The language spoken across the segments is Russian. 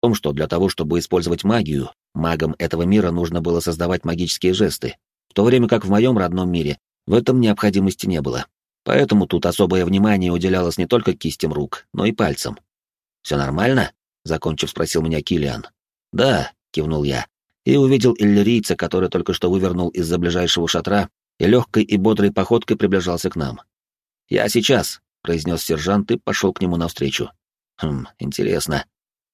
том, что для того, чтобы использовать магию, магам этого мира нужно было создавать магические жесты, в то время как в моем родном мире в этом необходимости не было. Поэтому тут особое внимание уделялось не только кистям рук, но и пальцам. «Все нормально?» — закончив, спросил меня Килиан. «Да», — кивнул я, и увидел иллирийца, который только что вывернул из-за ближайшего шатра и легкой и бодрой походкой приближался к нам. «Я сейчас», — произнес сержант и пошел к нему навстречу. «Хм, интересно».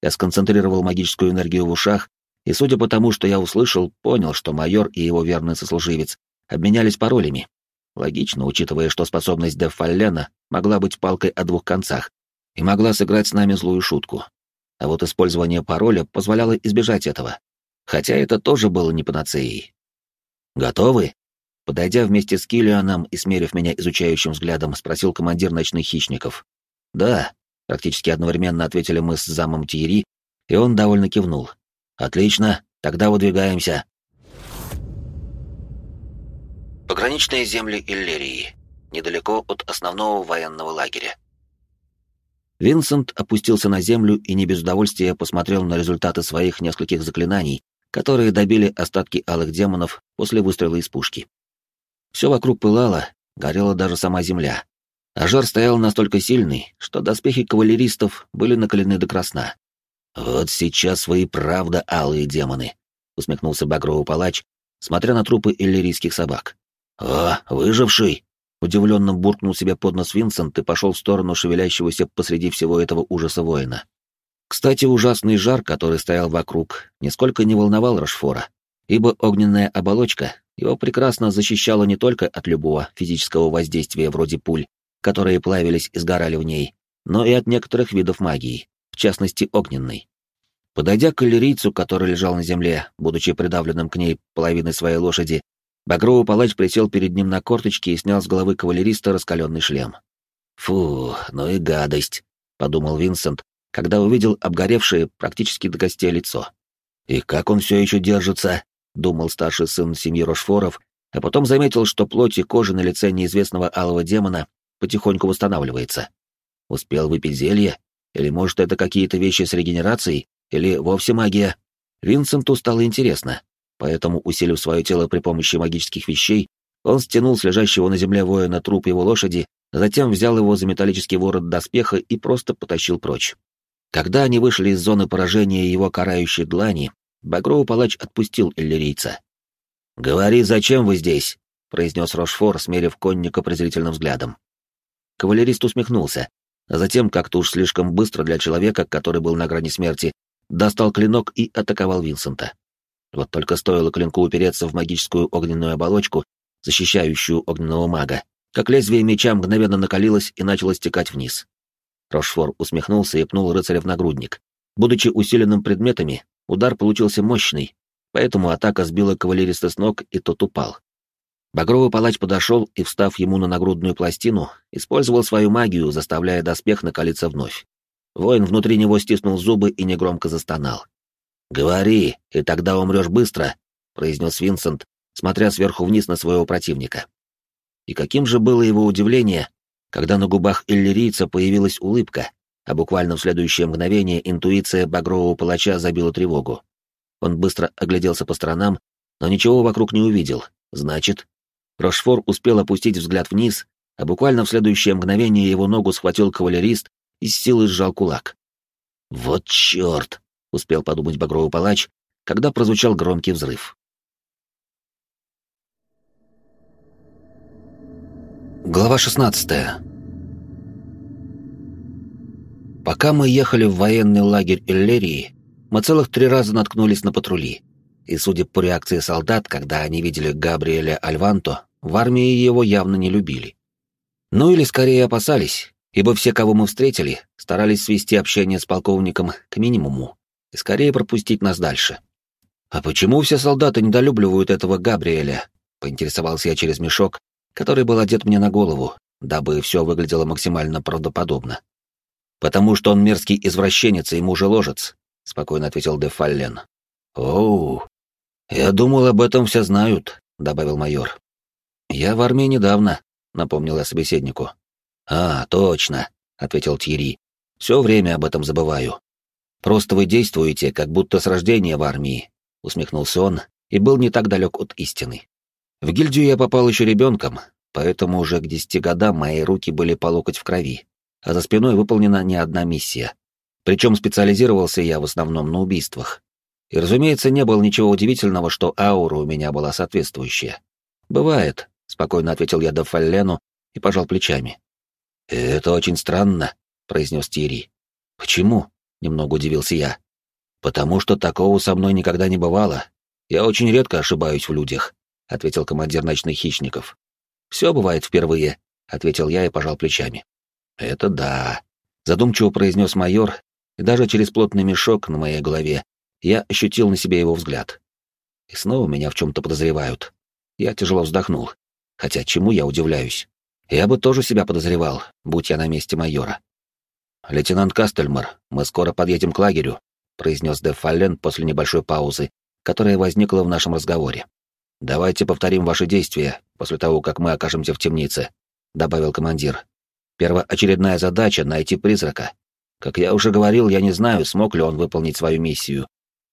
Я сконцентрировал магическую энергию в ушах, и, судя по тому, что я услышал, понял, что майор и его верный сослуживец обменялись паролями. Логично, учитывая, что способность Дефаллена могла быть палкой о двух концах и могла сыграть с нами злую шутку. А вот использование пароля позволяло избежать этого. Хотя это тоже было не панацеей. «Готовы?» Подойдя вместе с Киллианом и смерив меня изучающим взглядом, спросил командир ночных хищников. «Да», — практически одновременно ответили мы с замом Тиери, и он довольно кивнул. «Отлично, тогда выдвигаемся». Пограничные земли Иллерии, недалеко от основного военного лагеря. Винсент опустился на землю и не без удовольствия посмотрел на результаты своих нескольких заклинаний, которые добили остатки алых демонов после выстрела из пушки. Все вокруг пылало, горела даже сама земля. А жар стоял настолько сильный, что доспехи кавалеристов были накалены до красна. «Вот сейчас вы и правда алые демоны», — усмехнулся Багровый палач, смотря на трупы иллирийских собак. «О, выживший!» — удивленно буркнул себе под нос Винсент и пошел в сторону шевелящегося посреди всего этого ужаса воина. Кстати, ужасный жар, который стоял вокруг, нисколько не волновал Рашфора, ибо огненная оболочка его прекрасно защищала не только от любого физического воздействия вроде пуль, которые плавились и сгорали в ней, но и от некоторых видов магии, в частности огненной. Подойдя к калерийцу, который лежал на земле, будучи придавленным к ней половиной своей лошади, Багровый палач присел перед ним на корточки и снял с головы кавалериста раскаленный шлем. «Фу, ну и гадость», — подумал Винсент, когда увидел обгоревшее практически до костей лицо. «И как он все еще держится?» — думал старший сын семьи Рошфоров, а потом заметил, что плоть и кожа на лице неизвестного алого демона потихоньку восстанавливается. Успел выпить зелье? Или, может, это какие-то вещи с регенерацией? Или вовсе магия? Винсенту стало интересно, Поэтому, усилив свое тело при помощи магических вещей, он стянул с лежащего на земле воина труп его лошади, затем взял его за металлический ворот доспеха и просто потащил прочь. Когда они вышли из зоны поражения его карающей длани, Багровый палач отпустил иллирийца. «Говори, зачем вы здесь?» — произнес Рошфор, смерив конника презрительным взглядом. Кавалерист усмехнулся, а затем, как-то уж слишком быстро для человека, который был на грани смерти, достал клинок и атаковал Винсента. Вот только стоило клинку упереться в магическую огненную оболочку, защищающую огненного мага, как лезвие меча мгновенно накалилось и начало стекать вниз. Рошфор усмехнулся и пнул рыцаря в нагрудник. Будучи усиленным предметами, удар получился мощный, поэтому атака сбила кавалериста с ног, и тот упал. Багровый палач подошел и, встав ему на нагрудную пластину, использовал свою магию, заставляя доспех накалиться вновь. Воин внутри него стиснул зубы и негромко застонал. «Говори, и тогда умрешь быстро», — произнес Винсент, смотря сверху вниз на своего противника. И каким же было его удивление, когда на губах иллирийца появилась улыбка, а буквально в следующее мгновение интуиция багрового палача забила тревогу. Он быстро огляделся по сторонам, но ничего вокруг не увидел. Значит, Рошфор успел опустить взгляд вниз, а буквально в следующее мгновение его ногу схватил кавалерист и с силой сжал кулак. «Вот черт!» — успел подумать Багровый палач, когда прозвучал громкий взрыв. Глава 16 Пока мы ехали в военный лагерь Иллерии, мы целых три раза наткнулись на патрули. И судя по реакции солдат, когда они видели Габриэля Альванто, в армии его явно не любили. Ну или скорее опасались, ибо все, кого мы встретили, старались свести общение с полковником к минимуму и скорее пропустить нас дальше. «А почему все солдаты недолюбливают этого Габриэля?» — поинтересовался я через мешок, который был одет мне на голову, дабы все выглядело максимально правдоподобно. «Потому что он мерзкий извращенец и мужеложец», — спокойно ответил де Фаллен. «Оу, я думал, об этом все знают», — добавил майор. «Я в армии недавно», — напомнил я собеседнику. «А, точно», — ответил Тьерри. «Все время об этом забываю. Просто вы действуете, как будто с рождения в армии», — усмехнулся он и был не так далек от истины. В гильдию я попал еще ребенком, поэтому уже к десяти годам мои руки были по локоть в крови, а за спиной выполнена не одна миссия. Причем специализировался я в основном на убийствах. И, разумеется, не было ничего удивительного, что аура у меня была соответствующая. «Бывает», — спокойно ответил я Дафаллену и пожал плечами. «Это очень странно», — произнес Тири. «Почему?» — немного удивился я. «Потому что такого со мной никогда не бывало. Я очень редко ошибаюсь в людях», — ответил командир ночных хищников. «Все бывает впервые», — ответил я и пожал плечами. «Это да», — задумчиво произнес майор, и даже через плотный мешок на моей голове я ощутил на себе его взгляд. И снова меня в чем-то подозревают. Я тяжело вздохнул. Хотя чему я удивляюсь? Я бы тоже себя подозревал, будь я на месте майора. «Лейтенант Кастельмар, мы скоро подъедем к лагерю», произнес Де Фаллен после небольшой паузы, которая возникла в нашем разговоре. «Давайте повторим ваши действия после того, как мы окажемся в темнице», добавил командир. «Первоочередная задача — найти призрака. Как я уже говорил, я не знаю, смог ли он выполнить свою миссию.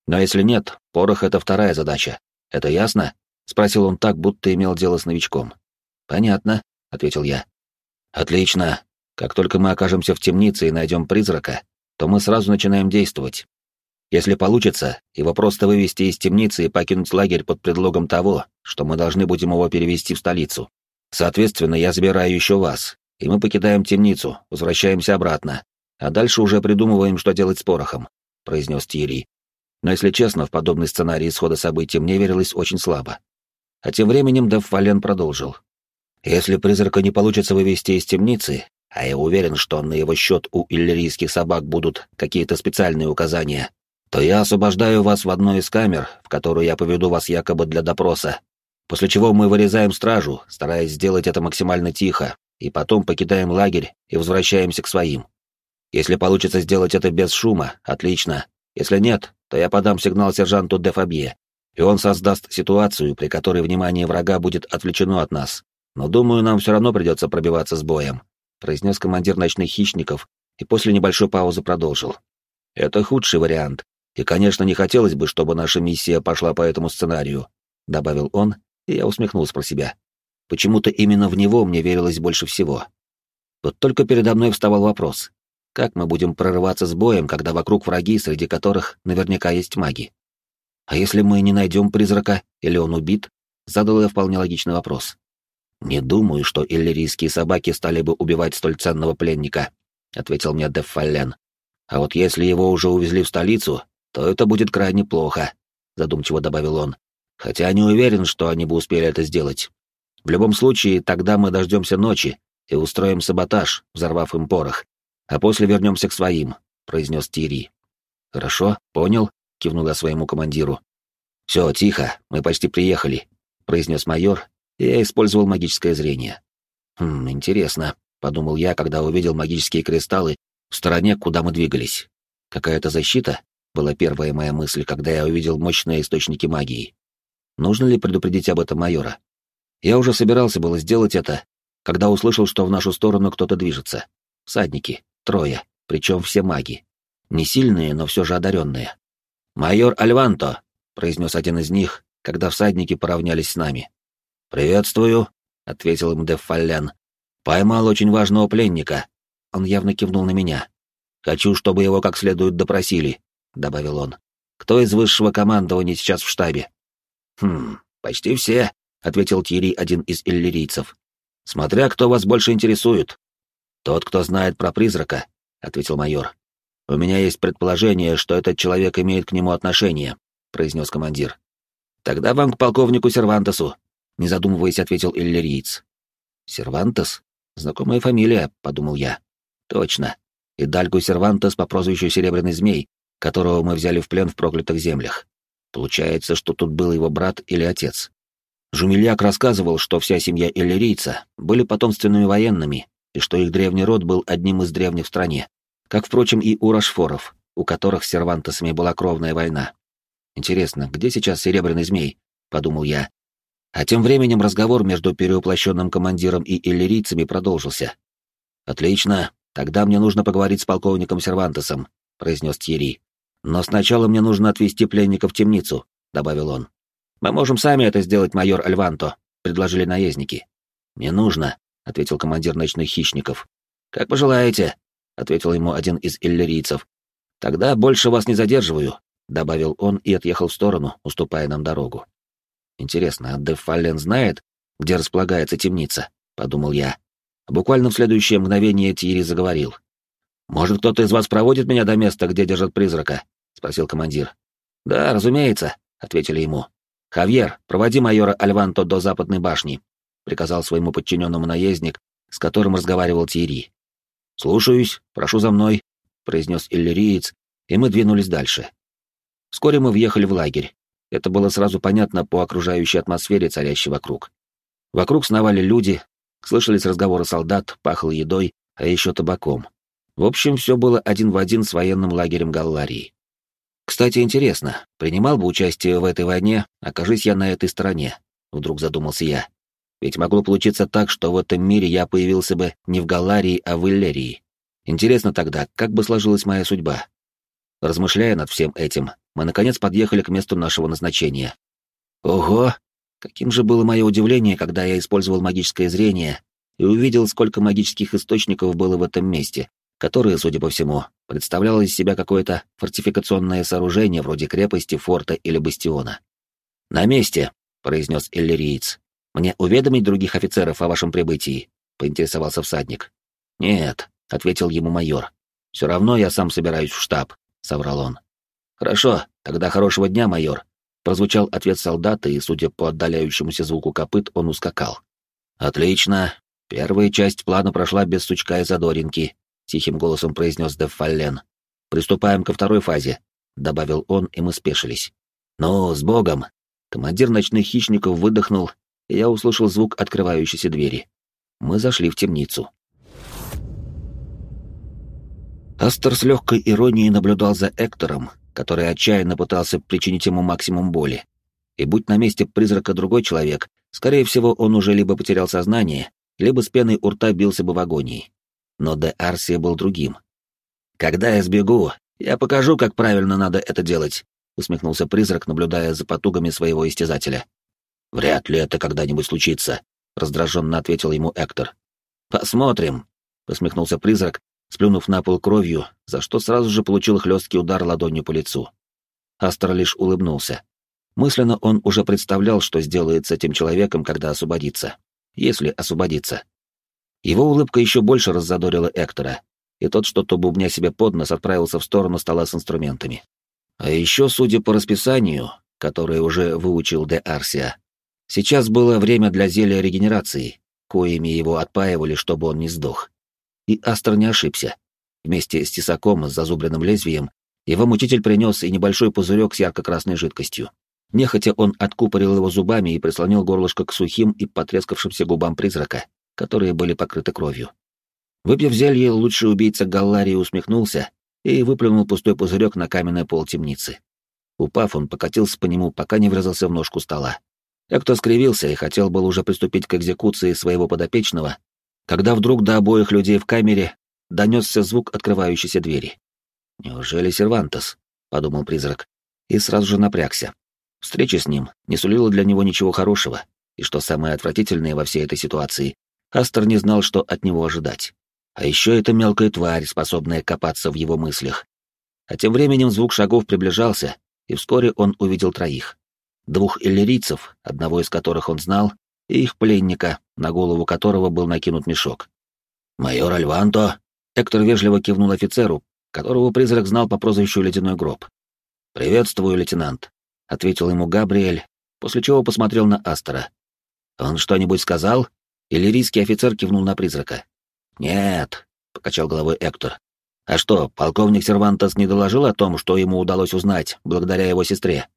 Но если нет, порох — это вторая задача. Это ясно?» — спросил он так, будто имел дело с новичком. «Понятно», — ответил я. «Отлично. Как только мы окажемся в темнице и найдем призрака, то мы сразу начинаем действовать. Если получится, его просто вывести из темницы и покинуть лагерь под предлогом того, что мы должны будем его перевести в столицу. Соответственно, я забираю еще вас, и мы покидаем темницу, возвращаемся обратно, а дальше уже придумываем, что делать с порохом», — произнес Тьерри. Но, если честно, в подобный сценарий исхода событий мне верилось очень слабо. А тем временем Дев Вален продолжил. «Если призрака не получится вывести из темницы, а я уверен, что на его счет у иллирийских собак будут какие-то специальные указания, то я освобождаю вас в одной из камер, в которую я поведу вас якобы для допроса, после чего мы вырезаем стражу, стараясь сделать это максимально тихо, и потом покидаем лагерь и возвращаемся к своим. Если получится сделать это без шума, отлично. Если нет, то я подам сигнал сержанту де Фабье, и он создаст ситуацию, при которой внимание врага будет отвлечено от нас. Но думаю, нам все равно придется пробиваться с боем», — произнес командир ночных хищников и после небольшой паузы продолжил. «Это худший вариант, и, конечно, не хотелось бы, чтобы наша миссия пошла по этому сценарию», — добавил он, и я усмехнулся про себя. Почему-то именно в него мне верилось больше всего. Вот только передо мной вставал вопрос. Как мы будем прорываться с боем, когда вокруг враги, среди которых наверняка есть маги? А если мы не найдем призрака, или он убит? Задал я вполне логичный вопрос. Не думаю, что иллирийские собаки стали бы убивать столь ценного пленника, ответил мне Деффален. А вот если его уже увезли в столицу, то это будет крайне плохо, задумчиво добавил он. Хотя не уверен, что они бы успели это сделать. В любом случае, тогда мы дождемся ночи и устроим саботаж, взорвав им порох, а после вернемся к своим, произнес Тири. Хорошо, понял, кивнул своему командиру. «Все, тихо, мы почти приехали», — произнес майор, и я использовал магическое зрение. «Хм, интересно», — подумал я, когда увидел магические кристаллы в стороне, куда мы двигались. «Какая-то защита?» — была первая моя мысль, когда я увидел мощные источники магии. Нужно ли предупредить об этом майора? Я уже собирался было сделать это, когда услышал, что в нашу сторону кто-то движется. Всадники, трое, причем все маги. Не сильные, но все же одаренные. «Майор Альванто», — произнес один из них, когда всадники поравнялись с нами. «Приветствую», — ответил им Деф Фаллян. «Поймал очень важного пленника». Он явно кивнул на меня. «Хочу, чтобы его как следует допросили», — добавил он. «Кто из высшего командования сейчас в штабе?» «Хм, почти все», — ответил Тири, один из иллирийцев. «Смотря кто вас больше интересует». «Тот, кто знает про призрака», — ответил майор. «У меня есть предположение, что этот человек имеет к нему отношение», — произнес командир. «Тогда вам к полковнику Сервантесу», — не задумываясь, ответил иллириец. «Сервантес? Знакомая фамилия», — подумал я. «Точно. И Дальгу Сервантес по прозвищу Серебряный Змей, которого мы взяли в плен в проклятых землях. Получается, что тут был его брат или отец. Жумельяк рассказывал, что вся семья иллирийца были потомственными военными, и что их древний род был одним из древних в стране как, впрочем, и у Рашфоров, у которых с сервантесами была кровная война. Интересно, где сейчас Серебряный Змей? — подумал я. А тем временем разговор между перевоплощенным командиром и иллирийцами продолжился. «Отлично, тогда мне нужно поговорить с полковником Сервантесом», — произнес Тьерри. «Но сначала мне нужно отвезти пленника в темницу», — добавил он. «Мы можем сами это сделать, майор Альванто», — предложили наездники. «Не нужно», — ответил командир ночных хищников. «Как пожелаете», — ответил ему один из иллирийцев. «Тогда больше вас не задерживаю», — добавил он и отъехал в сторону, уступая нам дорогу. «Интересно, а Дефален знает, где располагается темница?» — подумал я. Буквально в следующее мгновение Тири заговорил. «Может, кто-то из вас проводит меня до места, где держат призрака?» — спросил командир. «Да, разумеется», — ответили ему. «Хавьер, проводи майора Альванто до западной башни», — приказал своему подчиненному наездник, с которым разговаривал Тири. «Слушаюсь, прошу за мной», — произнес иллириец, и мы двинулись дальше. Вскоре мы въехали в лагерь. Это было сразу понятно по окружающей атмосфере, царящей вокруг. Вокруг сновали люди, слышались разговоры солдат, пахло едой, а еще табаком. В общем, все было один в один с военным лагерем Галларии. Кстати, интересно, принимал бы участие в этой войне, окажись я на этой стороне, вдруг задумался я. Ведь могло получиться так, что в этом мире я появился бы не в Галларии, а в Иллерии. Интересно тогда, как бы сложилась моя судьба. Размышляя над всем этим, мы наконец подъехали к месту нашего назначения. Ого! Каким же было мое удивление, когда я использовал магическое зрение и увидел, сколько магических источников было в этом месте, которое, судя по всему, представляло из себя какое-то фортификационное сооружение вроде крепости, форта или бастиона. «На месте», — произнес Эллириец. «Мне уведомить других офицеров о вашем прибытии?» — поинтересовался всадник. «Нет», — ответил ему майор. «Все равно я сам собираюсь в штаб», — соврал он. «Хорошо, тогда хорошего дня, майор», — прозвучал ответ солдата, и, судя по отдаляющемуся звуку копыт, он ускакал. «Отлично. Первая часть плана прошла без сучка и задоринки», — тихим голосом произнес Деффаллен. «Приступаем ко второй фазе», — добавил он, и мы спешились. «Ну, с Богом!» Командир ночных хищников выдохнул и я услышал звук открывающейся двери. Мы зашли в темницу. Астер с легкой иронией наблюдал за Эктором, который отчаянно пытался причинить ему максимум боли. И будь на месте призрака другой человек, скорее всего, он уже либо потерял сознание, либо с пеной у рта бился бы в агонии. Но Де Арсия был другим. «Когда я сбегу, я покажу, как правильно надо это делать», — усмехнулся призрак, наблюдая за потугами своего истязателя. «Вряд ли это когда-нибудь случится», — раздраженно ответил ему Эктор. «Посмотрим», — посмехнулся призрак, сплюнув на пол кровью, за что сразу же получил хлесткий удар ладонью по лицу. Астер лишь улыбнулся. Мысленно он уже представлял, что сделает с этим человеком, когда освободится. Если освободится. Его улыбка еще больше раззадорила Эктора, и тот, что-то бубня себе под нос, отправился в сторону стола с инструментами. А еще, судя по расписанию, которое уже выучил Де Арсия, Сейчас было время для зелья регенерации, коими его отпаивали, чтобы он не сдох. И Астр не ошибся. Вместе с тесаком с зазубренным лезвием его мучитель принес и небольшой пузырек с ярко-красной жидкостью. Нехотя он откупорил его зубами и прислонил горлышко к сухим и потрескавшимся губам призрака, которые были покрыты кровью. Выпив зелье, лучший убийца Галларии усмехнулся и выплюнул пустой пузырек на каменный пол темницы. Упав, он покатился по нему, пока не врезался в ножку стола. Экто скривился и хотел был уже приступить к экзекуции своего подопечного, когда вдруг до обоих людей в камере донесся звук открывающейся двери. «Неужели Сервантес?» — подумал призрак, и сразу же напрягся. Встреча с ним не сулила для него ничего хорошего, и что самое отвратительное во всей этой ситуации, Астер не знал, что от него ожидать. А еще эта мелкая тварь, способная копаться в его мыслях. А тем временем звук шагов приближался, и вскоре он увидел троих двух иллирийцев, одного из которых он знал, и их пленника, на голову которого был накинут мешок. «Майор Альванто!» Эктор вежливо кивнул офицеру, которого призрак знал по прозвищу «Ледяной гроб». «Приветствую, лейтенант», — ответил ему Габриэль, после чего посмотрел на Астера. «Он что-нибудь сказал?» Иллирийский офицер кивнул на призрака. «Нет», — покачал головой Эктор. «А что, полковник Сервантес не доложил о том, что ему удалось узнать, благодаря его сестре?»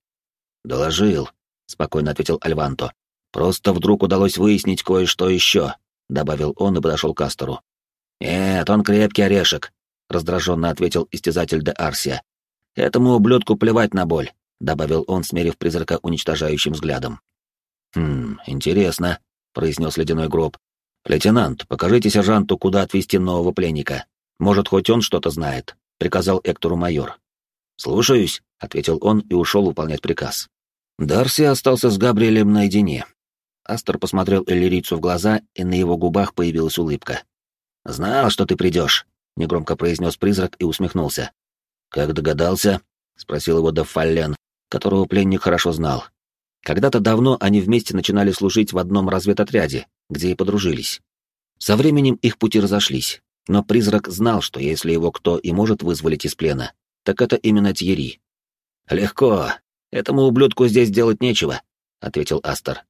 «Доложил», — спокойно ответил Альванто. «Просто вдруг удалось выяснить кое-что еще», — добавил он и подошел к Астору. «Нет, он крепкий орешек», — раздраженно ответил истязатель де Арсия. «Этому ублюдку плевать на боль», — добавил он, смерив призрака уничтожающим взглядом. «Хм, интересно», — произнес ледяной гроб. «Лейтенант, покажите сержанту, куда отвезти нового пленника. Может, хоть он что-то знает», — приказал Эктору майор. «Слушаюсь», — ответил он и ушел выполнять приказ. Дарси остался с Габриэлем наедине. Астер посмотрел Эллирийцу в глаза, и на его губах появилась улыбка. «Знал, что ты придешь», — негромко произнес призрак и усмехнулся. «Как догадался?» — спросил его Дефаллен, которого пленник хорошо знал. Когда-то давно они вместе начинали служить в одном разведотряде, где и подружились. Со временем их пути разошлись, но призрак знал, что если его кто и может вызволить из плена, так это именно Тьерри. «Легко. Этому ублюдку здесь делать нечего», — ответил Астер.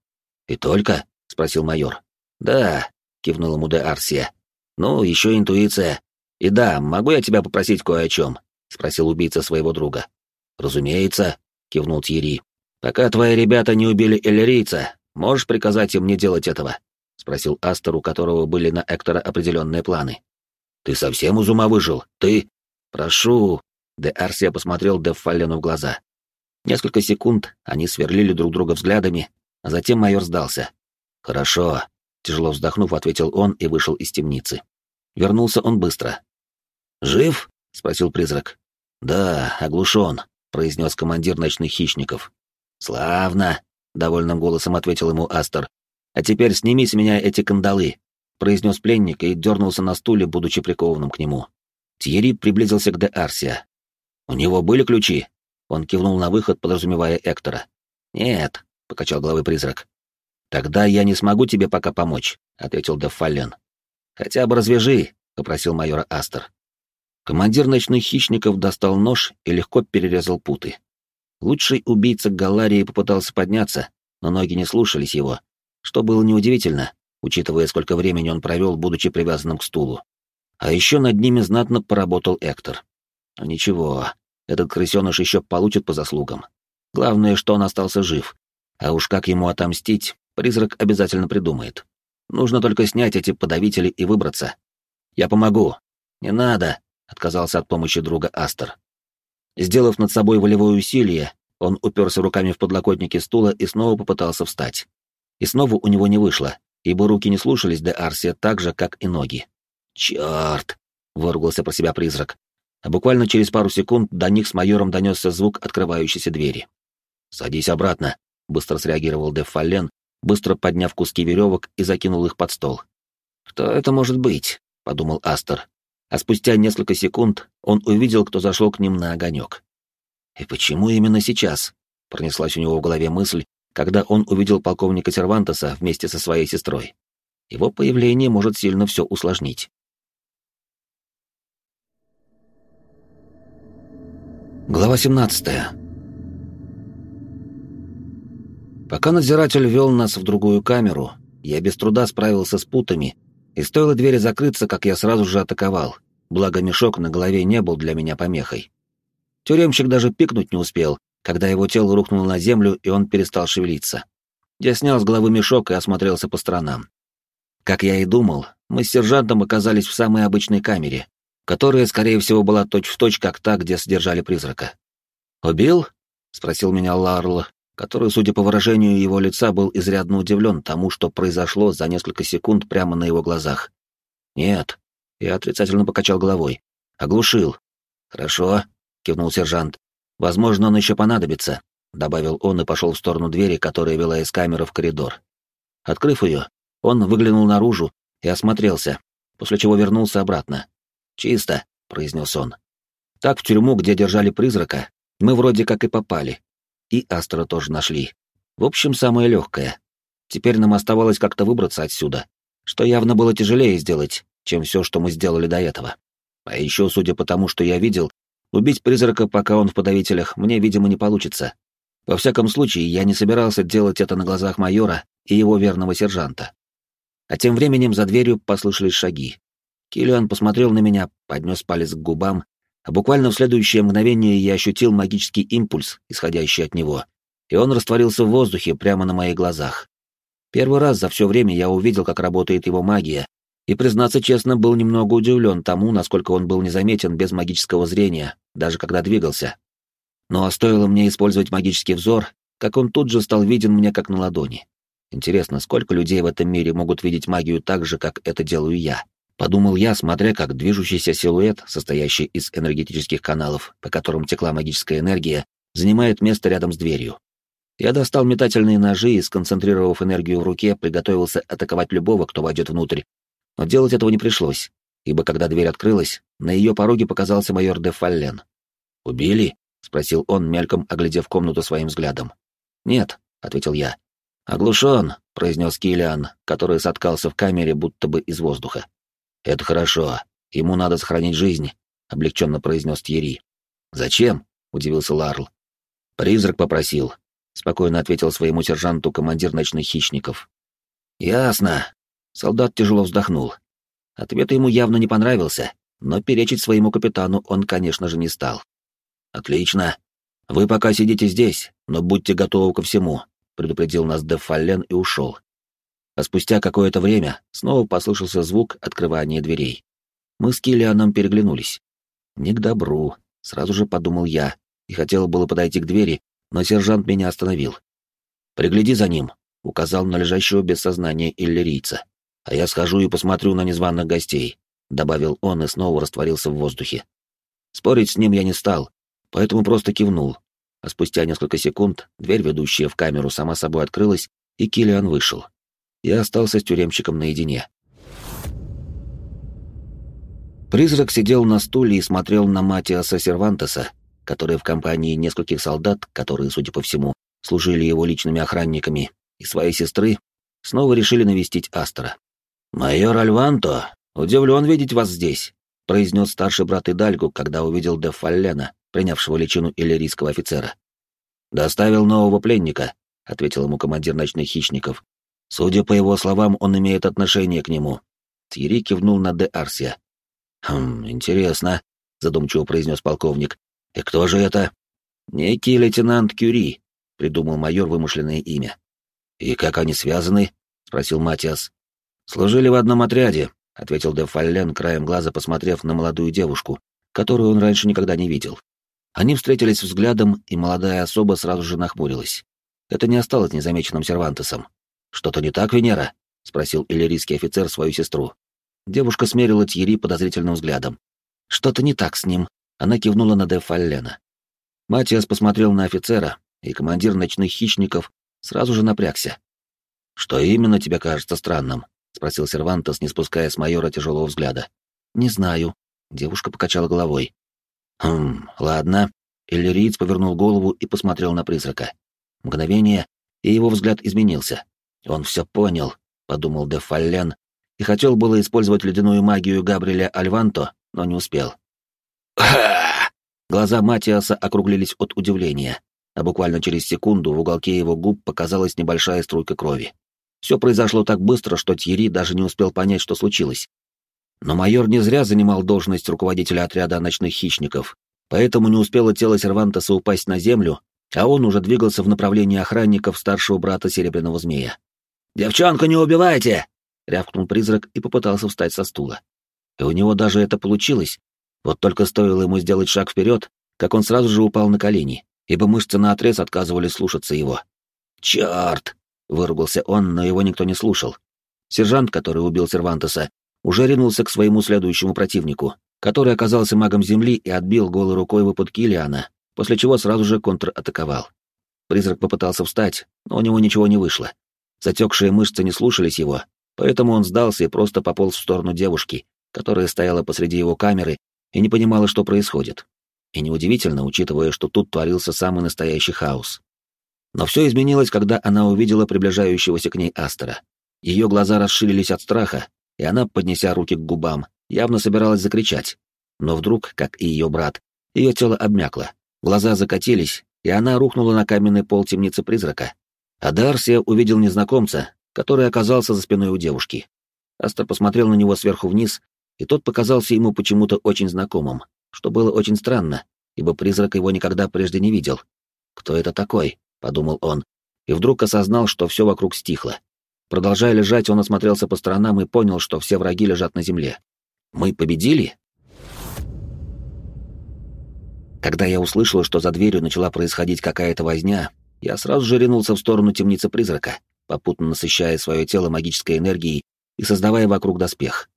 «И только?» — спросил майор. «Да», — кивнул ему де Арсия. «Ну, еще интуиция. И да, могу я тебя попросить кое о чем?» — спросил убийца своего друга. «Разумеется», — кивнул Тьерри. «Пока твои ребята не убили эллирийца, можешь приказать им не делать этого?» — спросил Астер, у которого были на Эктора определенные планы. «Ты совсем из ума выжил? Ты...» «Прошу...» Де Арсия посмотрел Де Фаллену в глаза. Несколько секунд они сверлили друг друга взглядами, а затем майор сдался. «Хорошо», — тяжело вздохнув, ответил он и вышел из темницы. Вернулся он быстро. «Жив?» — спросил призрак. «Да, оглушен», — произнес командир ночных хищников. «Славно», — довольным голосом ответил ему Астер. «А теперь сними с меня эти кандалы», — произнес пленник и дернулся на стуле, будучи прикованным к нему. Тьерри приблизился к Де Арсия. «У него были ключи?» Он кивнул на выход, подразумевая Эктора. «Нет», — покачал головой призрак. «Тогда я не смогу тебе пока помочь», — ответил Деффален. «Хотя бы развяжи», — попросил майора Астер. Командир ночных хищников достал нож и легко перерезал путы. Лучший убийца Галарии попытался подняться, но ноги не слушались его, что было неудивительно, учитывая, сколько времени он провел, будучи привязанным к стулу. А еще над ними знатно поработал Эктор. Но ничего, этот крысеныш еще получит по заслугам. Главное, что он остался жив. А уж как ему отомстить, призрак обязательно придумает. Нужно только снять эти подавители и выбраться. Я помогу. Не надо, отказался от помощи друга Астер. Сделав над собой волевое усилие, он уперся руками в подлокотники стула и снова попытался встать. И снова у него не вышло, ибо руки не слушались де Арсия так же, как и ноги. «Черт!» — выругался про себя призрак а буквально через пару секунд до них с майором донесся звук открывающейся двери. «Садись обратно», — быстро среагировал Деф Фаллен, быстро подняв куски веревок и закинул их под стол. «Кто это может быть?» — подумал Астер. А спустя несколько секунд он увидел, кто зашел к ним на огонек. «И почему именно сейчас?» — пронеслась у него в голове мысль, когда он увидел полковника Сервантеса вместе со своей сестрой. Его появление может сильно все усложнить. Глава 17. Пока надзиратель вел нас в другую камеру, я без труда справился с путами, и стоило двери закрыться, как я сразу же атаковал, благо мешок на голове не был для меня помехой. Тюремщик даже пикнуть не успел, когда его тело рухнуло на землю, и он перестал шевелиться. Я снял с головы мешок и осмотрелся по сторонам. Как я и думал, мы с сержантом оказались в самой обычной камере, которая, скорее всего, была точь-в-точь, точь, как та, где содержали призрака. «Убил?» — спросил меня Ларл, который, судя по выражению его лица, был изрядно удивлен тому, что произошло за несколько секунд прямо на его глазах. «Нет», — я отрицательно покачал головой. «Оглушил». «Хорошо», — кивнул сержант. «Возможно, он еще понадобится», — добавил он и пошел в сторону двери, которая вела из камеры в коридор. Открыв ее, он выглянул наружу и осмотрелся, после чего вернулся обратно. «Чисто», — произнес он. «Так в тюрьму, где держали призрака, мы вроде как и попали. И Астра тоже нашли. В общем, самое легкое. Теперь нам оставалось как-то выбраться отсюда, что явно было тяжелее сделать, чем все, что мы сделали до этого. А еще, судя по тому, что я видел, убить призрака, пока он в подавителях, мне, видимо, не получится. Во всяком случае, я не собирался делать это на глазах майора и его верного сержанта. А тем временем за дверью послышались шаги. Киллиан посмотрел на меня, поднес палец к губам, а буквально в следующее мгновение я ощутил магический импульс, исходящий от него, и он растворился в воздухе прямо на моих глазах. Первый раз за все время я увидел, как работает его магия, и, признаться честно, был немного удивлен тому, насколько он был незаметен без магического зрения, даже когда двигался. Но стоило мне использовать магический взор, как он тут же стал виден мне как на ладони. Интересно, сколько людей в этом мире могут видеть магию так же, как это делаю я? Подумал я, смотря как движущийся силуэт, состоящий из энергетических каналов, по которым текла магическая энергия, занимает место рядом с дверью. Я достал метательные ножи и, сконцентрировав энергию в руке, приготовился атаковать любого, кто войдет внутрь. Но делать этого не пришлось, ибо когда дверь открылась, на ее пороге показался майор де Фаллен. «Убили?» — спросил он, мельком оглядев комнату своим взглядом. «Нет», — ответил я. «Оглушен», — произнес Киллиан, который соткался в камере будто бы из воздуха. «Это хорошо. Ему надо сохранить жизнь», — облегченно произнес Тьерри. «Зачем?» — удивился Ларл. «Призрак попросил», — спокойно ответил своему сержанту командир ночных хищников. «Ясно». Солдат тяжело вздохнул. Ответ ему явно не понравился, но перечить своему капитану он, конечно же, не стал. «Отлично. Вы пока сидите здесь, но будьте готовы ко всему», — предупредил нас Дефаллен и ушел. А спустя какое-то время снова послышался звук открывания дверей. Мы с Киллианом переглянулись. «Не к добру», — сразу же подумал я, и хотел было подойти к двери, но сержант меня остановил. «Пригляди за ним», — указал на лежащего без сознания иллирийца. «А я схожу и посмотрю на незваных гостей», — добавил он и снова растворился в воздухе. Спорить с ним я не стал, поэтому просто кивнул. А спустя несколько секунд дверь, ведущая в камеру, сама собой открылась, и Киллиан вышел я остался с тюремщиком наедине. Призрак сидел на стуле и смотрел на Матиаса Сервантеса, который в компании нескольких солдат, которые, судя по всему, служили его личными охранниками, и своей сестры, снова решили навестить Астера. «Майор Альванто, удивлен видеть вас здесь», — произнес старший брат Идальгу, когда увидел де Фаллена, принявшего личину иллирийского офицера. «Доставил нового пленника», — ответил ему командир ночных хищников, Судя по его словам, он имеет отношение к нему. Тьерри кивнул на де Арсия. «Хм, интересно», — задумчиво произнес полковник. «И кто же это?» «Некий лейтенант Кюри», — придумал майор вымышленное имя. «И как они связаны?» — спросил Матиас. «Служили в одном отряде», — ответил де Фаллен, краем глаза посмотрев на молодую девушку, которую он раньше никогда не видел. Они встретились взглядом, и молодая особа сразу же нахмурилась. Это не осталось незамеченным Сервантесом. «Что-то не так, Венера?» — спросил иллирийский офицер свою сестру. Девушка смерила Тьери подозрительным взглядом. «Что-то не так с ним», — она кивнула на де Фаллена. Матиас посмотрел на офицера, и командир ночных хищников сразу же напрягся. «Что именно тебе кажется странным?» — спросил Сервантес, не спуская с майора тяжелого взгляда. «Не знаю», — девушка покачала головой. «Хм, ладно». Иллириец повернул голову и посмотрел на призрака. Мгновение, и его взгляд изменился. Он все понял, подумал де Фаллен, и хотел было использовать ледяную магию Габриэля Альванто, но не успел. Глаза Матиаса округлились от удивления, а буквально через секунду в уголке его губ показалась небольшая струйка крови. Все произошло так быстро, что Тьерри даже не успел понять, что случилось. Но майор не зря занимал должность руководителя отряда ночных хищников, поэтому не успело тело Сервантеса упасть на землю, а он уже двигался в направлении охранников старшего брата Серебряного Змея. «Девчонку не убивайте!» — рявкнул призрак и попытался встать со стула. И у него даже это получилось. Вот только стоило ему сделать шаг вперед, как он сразу же упал на колени, ибо мышцы наотрез отказывались слушаться его. «Черт!» — выругался он, но его никто не слушал. Сержант, который убил Сервантеса, уже ринулся к своему следующему противнику, который оказался магом земли и отбил голой рукой выпад Килиана, после чего сразу же контратаковал. Призрак попытался встать, но у него ничего не вышло. Затекшие мышцы не слушались его, поэтому он сдался и просто пополз в сторону девушки, которая стояла посреди его камеры и не понимала, что происходит. И неудивительно, учитывая, что тут творился самый настоящий хаос. Но все изменилось, когда она увидела приближающегося к ней Астера. Ее глаза расширились от страха, и она, поднеся руки к губам, явно собиралась закричать. Но вдруг, как и ее брат, ее тело обмякло, глаза закатились, и она рухнула на каменный пол темницы призрака, а Дарсия увидел незнакомца, который оказался за спиной у девушки. Астер посмотрел на него сверху вниз, и тот показался ему почему-то очень знакомым, что было очень странно, ибо призрак его никогда прежде не видел. «Кто это такой?» — подумал он, и вдруг осознал, что все вокруг стихло. Продолжая лежать, он осмотрелся по сторонам и понял, что все враги лежат на земле. «Мы победили?» Когда я услышал, что за дверью начала происходить какая-то возня, я сразу же ринулся в сторону темницы призрака, попутно насыщая свое тело магической энергией и создавая вокруг доспех.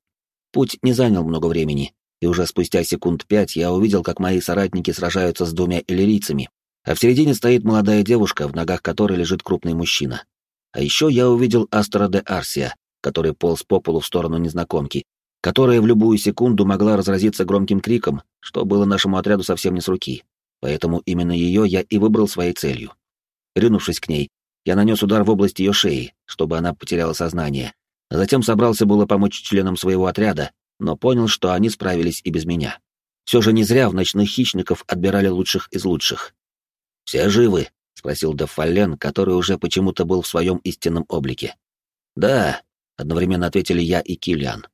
Путь не занял много времени, и уже спустя секунд пять я увидел, как мои соратники сражаются с двумя иллирийцами, а в середине стоит молодая девушка, в ногах которой лежит крупный мужчина. А еще я увидел Астера де Арсия, который полз по полу в сторону незнакомки, которая в любую секунду могла разразиться громким криком, что было нашему отряду совсем не с руки. Поэтому именно ее я и выбрал своей целью. Ринувшись к ней, я нанес удар в область ее шеи, чтобы она потеряла сознание, затем собрался было помочь членам своего отряда, но понял, что они справились и без меня. Все же не зря в ночных хищников отбирали лучших из лучших. «Все живы?» — спросил Дефален, который уже почему-то был в своем истинном облике. «Да», — одновременно ответили я и Киллиан.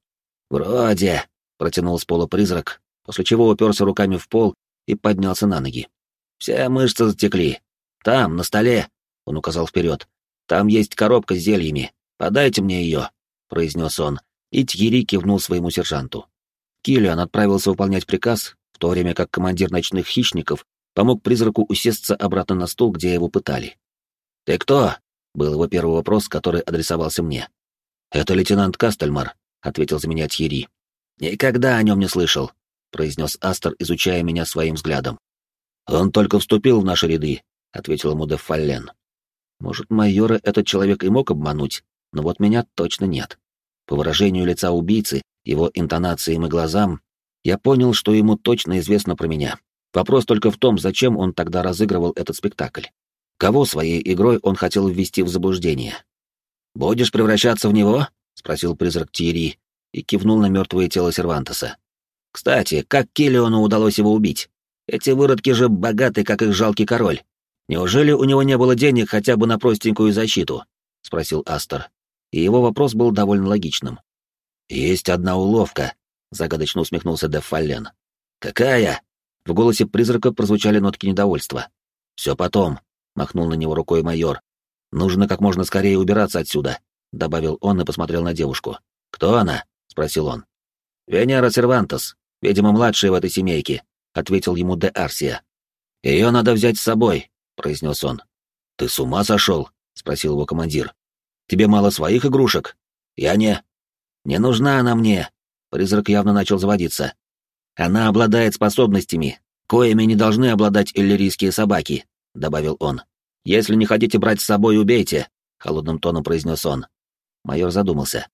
«Вроде», — протянул с пола призрак, после чего уперся руками в пол и поднялся на ноги. «Все мышцы затекли. Там, на столе», — он указал вперед. «Там есть коробка с зельями. Подайте мне ее», — произнес он, и Тьери кивнул своему сержанту. Киллиан отправился выполнять приказ, в то время как командир ночных хищников помог призраку усесться обратно на стул, где его пытали. «Ты кто?» — был его первый вопрос, который адресовался мне. «Это лейтенант Кастельмар», — ответил за меня Тьери. «Никогда о нем не слышал», — произнес Астер, изучая меня своим взглядом. «Он только вступил в наши ряды», — ответил ему Дефаллен. «Может, майора этот человек и мог обмануть, но вот меня точно нет. По выражению лица убийцы, его интонациям и глазам, я понял, что ему точно известно про меня. Вопрос только в том, зачем он тогда разыгрывал этот спектакль. Кого своей игрой он хотел ввести в заблуждение? «Будешь превращаться в него?» — спросил призрак Тиери и кивнул на мертвое тело Сервантеса. «Кстати, как Киллиону удалось его убить? Эти выродки же богаты, как их жалкий король. Неужели у него не было денег хотя бы на простенькую защиту?» — спросил Астер и его вопрос был довольно логичным. «Есть одна уловка», — загадочно усмехнулся Деф Фаллен. «Какая?» В голосе призрака прозвучали нотки недовольства. «Все потом», — махнул на него рукой майор. «Нужно как можно скорее убираться отсюда», — добавил он и посмотрел на девушку. «Кто она?» — спросил он. «Венера Сервантес, видимо, младшая в этой семейке», — ответил ему де Арсия. «Ее надо взять с собой», — произнес он. «Ты с ума сошел?» — спросил его командир. Тебе мало своих игрушек? Я не. Не нужна она мне. Призрак явно начал заводиться. Она обладает способностями, коими не должны обладать иллирийские собаки, добавил он. Если не хотите брать с собой, убейте, холодным тоном произнес он. Майор задумался.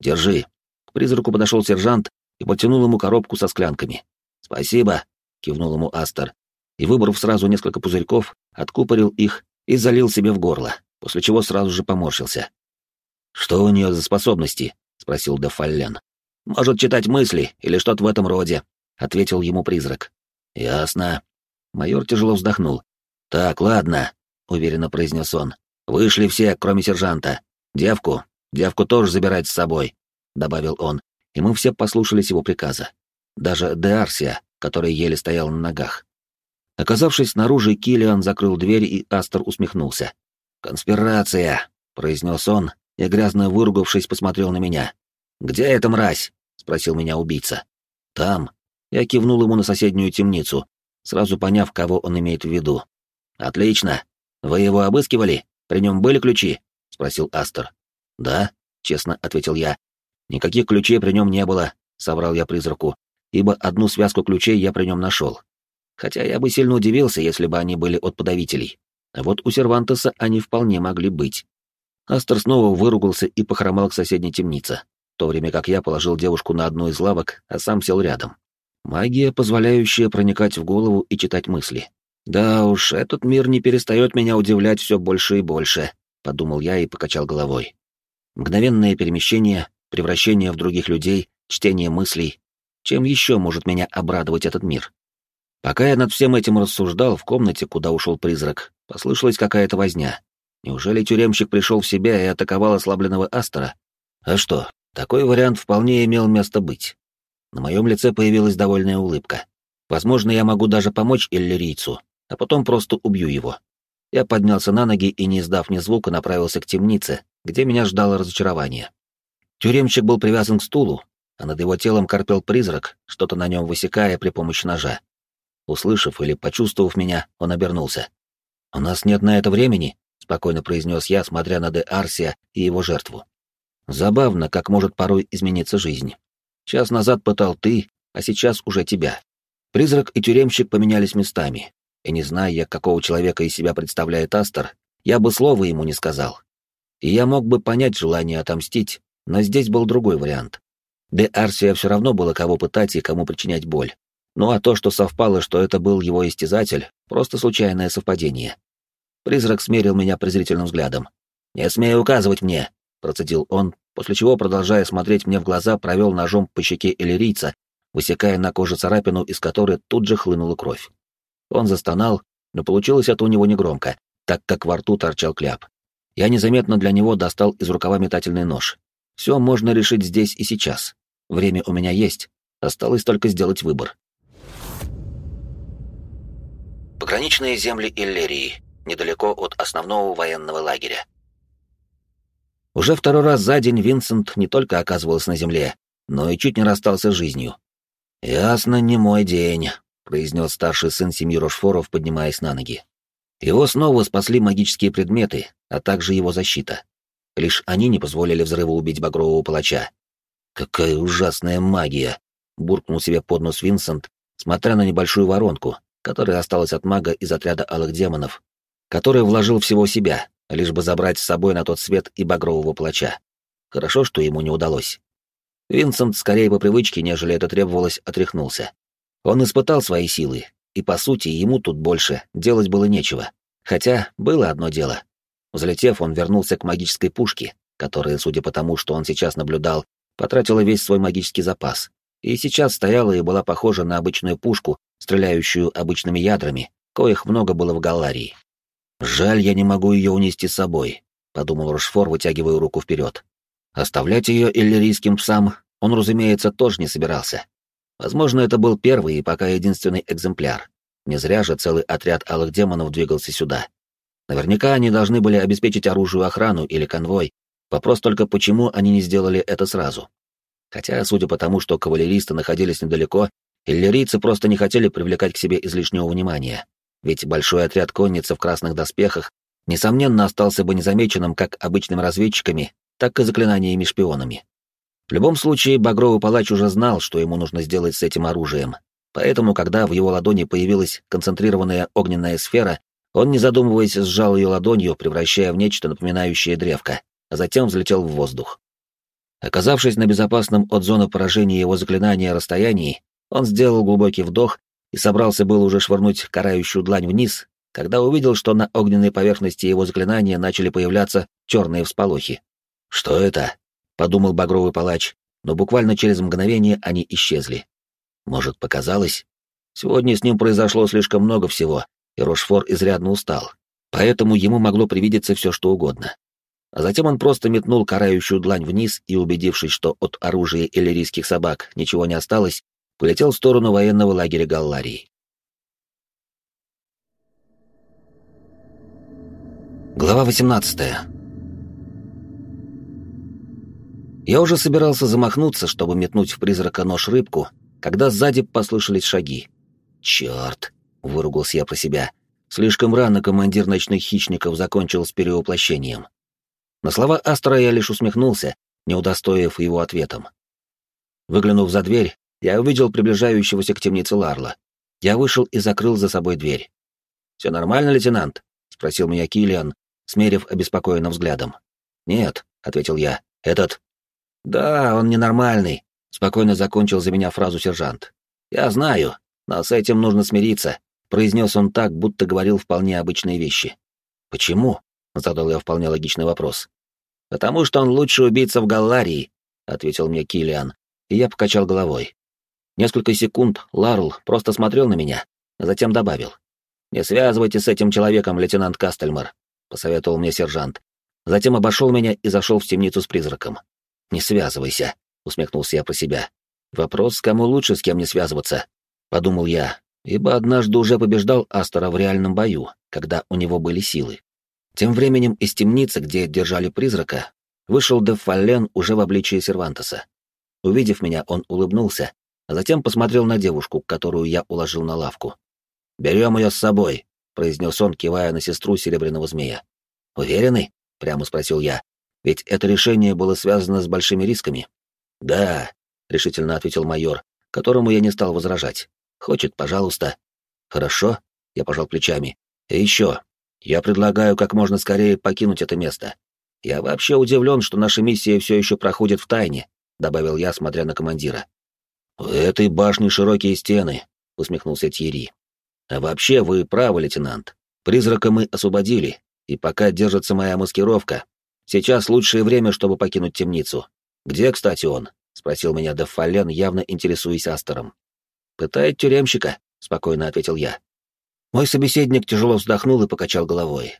Держи. К призраку подошел сержант и потянул ему коробку со склянками. Спасибо, кивнул ему Астер, и, выбрав сразу несколько пузырьков, откупорил их и залил себе в горло после чего сразу же поморщился. «Что у нее за способности?» — спросил Дефаллен. «Может читать мысли или что-то в этом роде», — ответил ему призрак. «Ясно». Майор тяжело вздохнул. «Так, ладно», — уверенно произнес он. «Вышли все, кроме сержанта. Девку, девку тоже забирать с собой», — добавил он, и мы все послушались его приказа. Даже Деарсия, который еле стоял на ногах. Оказавшись снаружи, Килиан закрыл дверь, и Астер усмехнулся. «Конспирация!» — произнес он и, грязно выругавшись, посмотрел на меня. «Где эта мразь?» — спросил меня убийца. «Там». Я кивнул ему на соседнюю темницу, сразу поняв, кого он имеет в виду. «Отлично. Вы его обыскивали? При нем были ключи?» — спросил Астер. «Да», — честно ответил я. «Никаких ключей при нем не было», — соврал я призраку, ибо одну связку ключей я при нем нашел. Хотя я бы сильно удивился, если бы они были от подавителей. А вот у Сервантеса они вполне могли быть. Астер снова выругался и похромал к соседней темнице, в то время как я положил девушку на одну из лавок, а сам сел рядом. Магия, позволяющая проникать в голову и читать мысли. Да уж, этот мир не перестает меня удивлять все больше и больше, подумал я и покачал головой. Мгновенное перемещение, превращение в других людей, чтение мыслей. Чем еще может меня обрадовать этот мир? Пока я над всем этим рассуждал, в комнате, куда ушел призрак, послышалась какая-то возня. Неужели тюремщик пришел в себя и атаковал ослабленного Астера? А что, такой вариант вполне имел место быть. На моем лице появилась довольная улыбка. Возможно, я могу даже помочь иллирийцу, а потом просто убью его. Я поднялся на ноги и, не издав ни звука, направился к темнице, где меня ждало разочарование. Тюремщик был привязан к стулу, а над его телом корпел призрак, что-то на нем высекая при помощи ножа. Услышав или почувствовав меня, он обернулся. «У нас нет на это времени», — спокойно произнес я, смотря на Де Арсия и его жертву. Забавно, как может порой измениться жизнь. Час назад пытал ты, а сейчас уже тебя. Призрак и тюремщик поменялись местами, и не зная какого человека из себя представляет Астер, я бы слова ему не сказал. И я мог бы понять желание отомстить, но здесь был другой вариант. Де Арсия все равно было кого пытать и кому причинять боль. Ну а то, что совпало, что это был его истязатель, просто случайное совпадение. Призрак смерил меня презрительным взглядом. «Не смей указывать мне!» — процедил он, после чего, продолжая смотреть мне в глаза, провел ножом по щеке эллирийца, высекая на коже царапину, из которой тут же хлынула кровь. Он застонал, но получилось это у него негромко, так как во рту торчал кляп. Я незаметно для него достал из рукава метательный нож. Все можно решить здесь и сейчас. Время у меня есть, осталось только сделать выбор. Пограничные земли Иллерии, недалеко от основного военного лагеря. Уже второй раз за день Винсент не только оказывался на земле, но и чуть не расстался с жизнью. «Ясно, не мой день», — произнес старший сын семьи Рошфоров, поднимаясь на ноги. Его снова спасли магические предметы, а также его защита. Лишь они не позволили взрыву убить багрового палача. «Какая ужасная магия!» — буркнул себе под нос Винсент, смотря на небольшую воронку, которая осталась от мага из отряда алых демонов, который вложил всего себя, лишь бы забрать с собой на тот свет и багрового плача. Хорошо, что ему не удалось. Винсент, скорее по привычке, нежели это требовалось, отряхнулся. Он испытал свои силы, и, по сути, ему тут больше делать было нечего. Хотя было одно дело. Взлетев, он вернулся к магической пушке, которая, судя по тому, что он сейчас наблюдал, потратила весь свой магический запас, и сейчас стояла и была похожа на обычную пушку, стреляющую обычными ядрами, коих много было в Галларии. «Жаль, я не могу ее унести с собой», — подумал Рошфор, вытягивая руку вперед. Оставлять ее иллирийским псам он, разумеется, тоже не собирался. Возможно, это был первый и пока единственный экземпляр. Не зря же целый отряд алых демонов двигался сюда. Наверняка они должны были обеспечить оружию охрану или конвой. Вопрос только, почему они не сделали это сразу. Хотя, судя по тому, что кавалеристы находились недалеко, иллирийцы просто не хотели привлекать к себе излишнего внимания. Ведь большой отряд конницы в красных доспехах, несомненно, остался бы незамеченным как обычными разведчиками, так и заклинаниями-шпионами. В любом случае, Багровый палач уже знал, что ему нужно сделать с этим оружием, поэтому, когда в его ладони появилась концентрированная огненная сфера, он, не задумываясь, сжал ее ладонью, превращая в нечто напоминающее древко, а затем взлетел в воздух. Оказавшись на безопасном от зоны поражения его заклинания расстоянии, он сделал глубокий вдох и собрался был уже швырнуть карающую длань вниз, когда увидел, что на огненной поверхности его заклинания начали появляться черные всполохи. «Что это?» — подумал багровый палач, но буквально через мгновение они исчезли. Может, показалось? Сегодня с ним произошло слишком много всего, и Рошфор изрядно устал, поэтому ему могло привидеться все что угодно. А затем он просто метнул карающую длань вниз и, убедившись, что от оружия эллирийских собак ничего не осталось, полетел в сторону военного лагеря Галларии. Глава 18 Я уже собирался замахнуться, чтобы метнуть в призрака нож рыбку, когда сзади послышались шаги. «Черт!» — выругался я про себя. Слишком рано командир ночных хищников закончил с перевоплощением. На слова Астра я лишь усмехнулся, не удостоив его ответом. Выглянув за дверь, я увидел приближающегося к темнице Ларла. Я вышел и закрыл за собой дверь. «Все нормально, лейтенант?» — спросил меня Киллиан, смерив обеспокоенным взглядом. «Нет», — ответил я, — «этот...» «Да, он ненормальный», — спокойно закончил за меня фразу сержант. «Я знаю, но с этим нужно смириться», — произнес он так, будто говорил вполне обычные вещи. «Почему?» — задал я вполне логичный вопрос. «Потому что он лучший убийца в Галларии», — ответил мне Киллиан, и я покачал головой. Несколько секунд Ларл просто смотрел на меня, а затем добавил. «Не связывайтесь с этим человеком, лейтенант Кастельмар», — посоветовал мне сержант. Затем обошел меня и зашел в темницу с призраком. «Не связывайся», — усмехнулся я про себя. «Вопрос, кому лучше с кем не связываться», — подумал я, ибо однажды уже побеждал Астора в реальном бою, когда у него были силы. Тем временем из темницы, где держали призрака, вышел Дефален уже в обличии Сервантеса. Увидев меня, он улыбнулся, а затем посмотрел на девушку, которую я уложил на лавку. «Берем ее с собой», — произнес он, кивая на сестру Серебряного Змея. «Уверены?» — прямо спросил я. «Ведь это решение было связано с большими рисками». «Да», — решительно ответил майор, которому я не стал возражать. «Хочет, пожалуйста». «Хорошо», — я пожал плечами. «И еще. Я предлагаю как можно скорее покинуть это место. Я вообще удивлен, что наша миссия все еще проходит в тайне», — добавил я, смотря на командира. «У этой башни широкие стены», — усмехнулся Тьерри. «А вообще вы правы, лейтенант. Призрака мы освободили, и пока держится моя маскировка, сейчас лучшее время, чтобы покинуть темницу. Где, кстати, он?» — спросил меня Деффален, явно интересуясь Астером. «Пытает тюремщика», — спокойно ответил я. Мой собеседник тяжело вздохнул и покачал головой.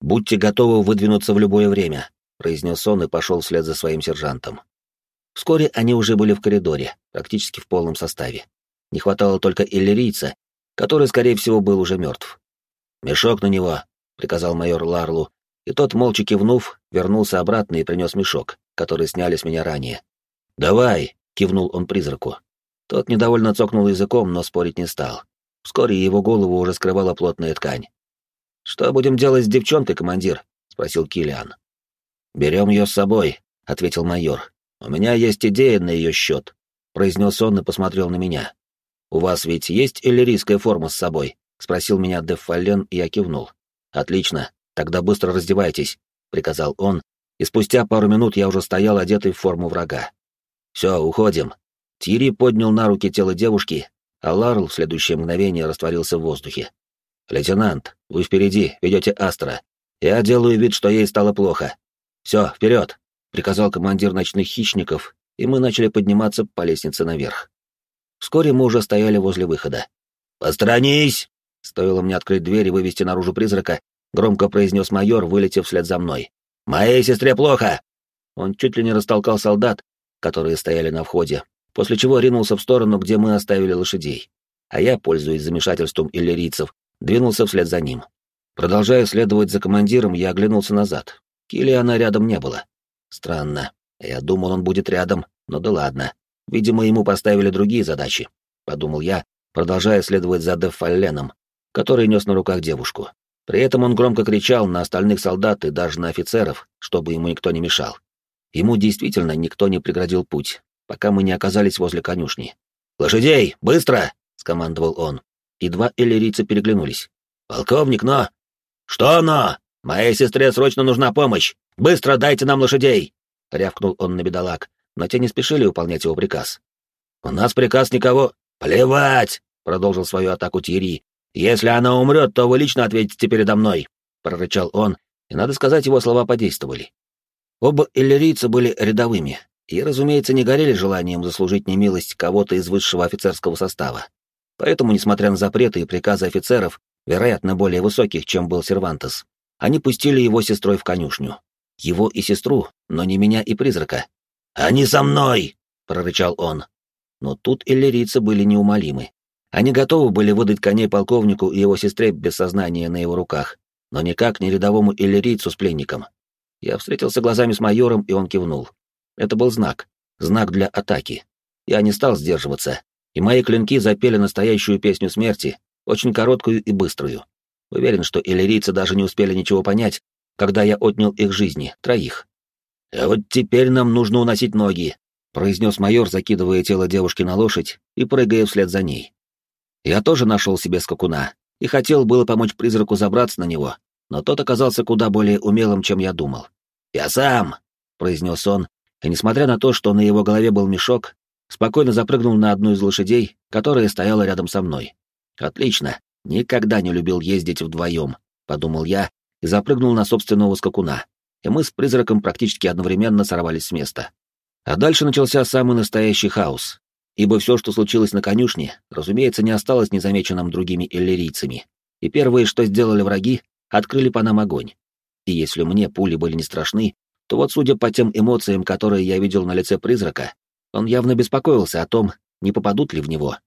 «Будьте готовы выдвинуться в любое время», — произнес он и пошел вслед за своим сержантом. Вскоре они уже были в коридоре, практически в полном составе. Не хватало только иллирийца, который, скорее всего, был уже мертв. «Мешок на него», — приказал майор Ларлу, и тот, молча кивнув, вернулся обратно и принес мешок, который сняли с меня ранее. «Давай», — кивнул он призраку. Тот недовольно цокнул языком, но спорить не стал. Вскоре его голову уже скрывала плотная ткань. «Что будем делать с девчонкой, командир?» — спросил Килиан. «Берем ее с собой», — ответил майор. «У меня есть идея на ее счет», — произнес он и посмотрел на меня. «У вас ведь есть иллирийская форма с собой?» — спросил меня Деффален, и я кивнул. «Отлично, тогда быстро раздевайтесь», — приказал он, и спустя пару минут я уже стоял одетый в форму врага. «Все, уходим». Тири поднял на руки тело девушки, а Ларл в следующее мгновение растворился в воздухе. «Лейтенант, вы впереди, ведете Астра. Я делаю вид, что ей стало плохо. Все, вперед!» — приказал командир ночных хищников, и мы начали подниматься по лестнице наверх. Вскоре мы уже стояли возле выхода. «Посторонись!» Стоило мне открыть дверь и вывести наружу призрака, громко произнес майор, вылетев вслед за мной. «Моей сестре плохо!» Он чуть ли не растолкал солдат, которые стояли на входе, после чего ринулся в сторону, где мы оставили лошадей. А я, пользуясь замешательством иллирийцев, двинулся вслед за ним. Продолжая следовать за командиром, я оглянулся назад. Килиана рядом не было. Странно. Я думал, он будет рядом, но да ладно. Видимо, ему поставили другие задачи, — подумал я, продолжая следовать за Деффалленом, который нес на руках девушку. При этом он громко кричал на остальных солдат и даже на офицеров, чтобы ему никто не мешал. Ему действительно никто не преградил путь, пока мы не оказались возле конюшни. «Лошадей! Быстро!» — скомандовал он. И два эллирийца переглянулись. «Полковник, но...» «Что но? Моей сестре срочно нужна помощь! Быстро дайте нам лошадей!» — рявкнул он на бедолаг, но те не спешили выполнять его приказ. «У нас приказ никого...» «Плевать!» — продолжил свою атаку Тьерри. «Если она умрет, то вы лично ответите передо мной!» — прорычал он, и, надо сказать, его слова подействовали. Оба иллирийца были рядовыми, и, разумеется, не горели желанием заслужить немилость кого-то из высшего офицерского состава. Поэтому, несмотря на запреты и приказы офицеров, вероятно, более высоких, чем был Сервантес, они пустили его сестрой в конюшню. Его и сестру, но не меня и призрака. «Они со мной!» — прорычал он. Но тут иллирийцы были неумолимы. Они готовы были выдать коней полковнику и его сестре без сознания на его руках, но никак не рядовому иллирийцу с пленником. Я встретился глазами с майором, и он кивнул. Это был знак. Знак для атаки. Я не стал сдерживаться, и мои клинки запели настоящую песню смерти, очень короткую и быструю. Уверен, что иллирийцы даже не успели ничего понять, когда я отнял их жизни, троих. «А вот теперь нам нужно уносить ноги», — произнес майор, закидывая тело девушки на лошадь и прыгая вслед за ней. Я тоже нашел себе скакуна и хотел было помочь призраку забраться на него, но тот оказался куда более умелым, чем я думал. «Я сам», — произнес он, и, несмотря на то, что на его голове был мешок, спокойно запрыгнул на одну из лошадей, которая стояла рядом со мной. «Отлично, никогда не любил ездить вдвоем», — подумал я и запрыгнул на собственного скакуна, и мы с призраком практически одновременно сорвались с места. А дальше начался самый настоящий хаос, ибо все, что случилось на конюшне, разумеется, не осталось незамеченным другими иллирийцами, и первые, что сделали враги, открыли по нам огонь. И если мне пули были не страшны, то вот судя по тем эмоциям, которые я видел на лице призрака, он явно беспокоился о том, не попадут ли в него.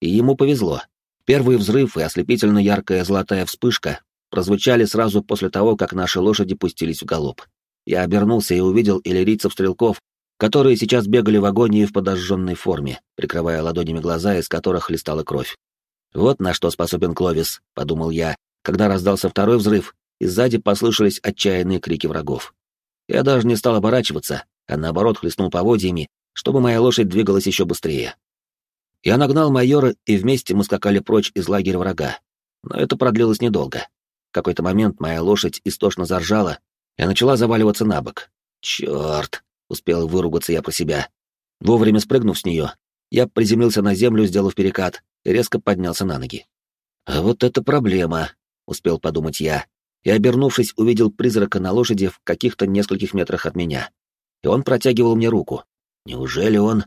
И ему повезло. Первый взрыв и ослепительно яркая золотая вспышка прозвучали сразу после того, как наши лошади пустились в галоп. Я обернулся и увидел иллирийцев-стрелков, которые сейчас бегали в агонии в подожженной форме, прикрывая ладонями глаза, из которых хлестала кровь. «Вот на что способен Кловис», — подумал я, когда раздался второй взрыв, и сзади послышались отчаянные крики врагов. Я даже не стал оборачиваться, а наоборот хлестнул поводьями, чтобы моя лошадь двигалась еще быстрее. Я нагнал майора, и вместе мы скакали прочь из лагеря врага. Но это продлилось недолго. В какой-то момент моя лошадь истошно заржала и начала заваливаться на бок. Черт! успел выругаться я про себя. Вовремя спрыгнув с нее, я приземлился на землю, сделав перекат, и резко поднялся на ноги. «А вот это проблема», — успел подумать я, и, обернувшись, увидел призрака на лошади в каких-то нескольких метрах от меня. И он протягивал мне руку. Неужели он...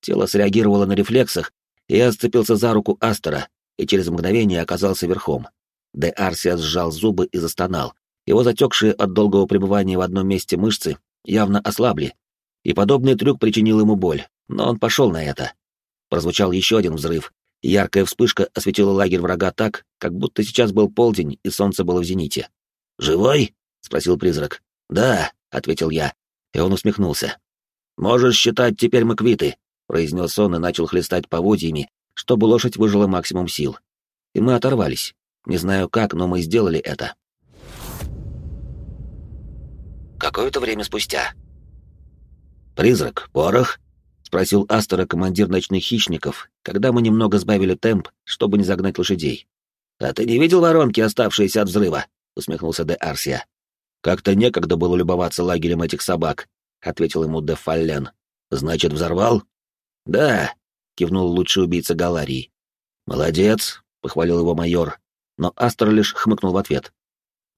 Тело среагировало на рефлексах, и я сцепился за руку Астера, и через мгновение оказался верхом. Де Арсиас сжал зубы и застонал. Его затекшие от долгого пребывания в одном месте мышцы явно ослабли, и подобный трюк причинил ему боль, но он пошел на это. Прозвучал еще один взрыв, яркая вспышка осветила лагерь врага так, как будто сейчас был полдень, и солнце было в зените. «Живой?» — спросил призрак. «Да», — ответил я, и он усмехнулся. «Можешь считать, теперь мы квиты», — произнес он и начал хлестать поводьями, чтобы лошадь выжила максимум сил. И мы оторвались. Не знаю как, но мы сделали это. Какое-то время спустя. «Призрак, порох?» — спросил Астера командир ночных хищников, когда мы немного сбавили темп, чтобы не загнать лошадей. «А ты не видел воронки, оставшиеся от взрыва?» — усмехнулся Де Арсия. «Как-то некогда было любоваться лагерем этих собак», — ответил ему Де Фаллен. «Значит, взорвал?» «Да», — кивнул лучший убийца Галарии. «Молодец», — похвалил его майор, но Астер лишь хмыкнул в ответ.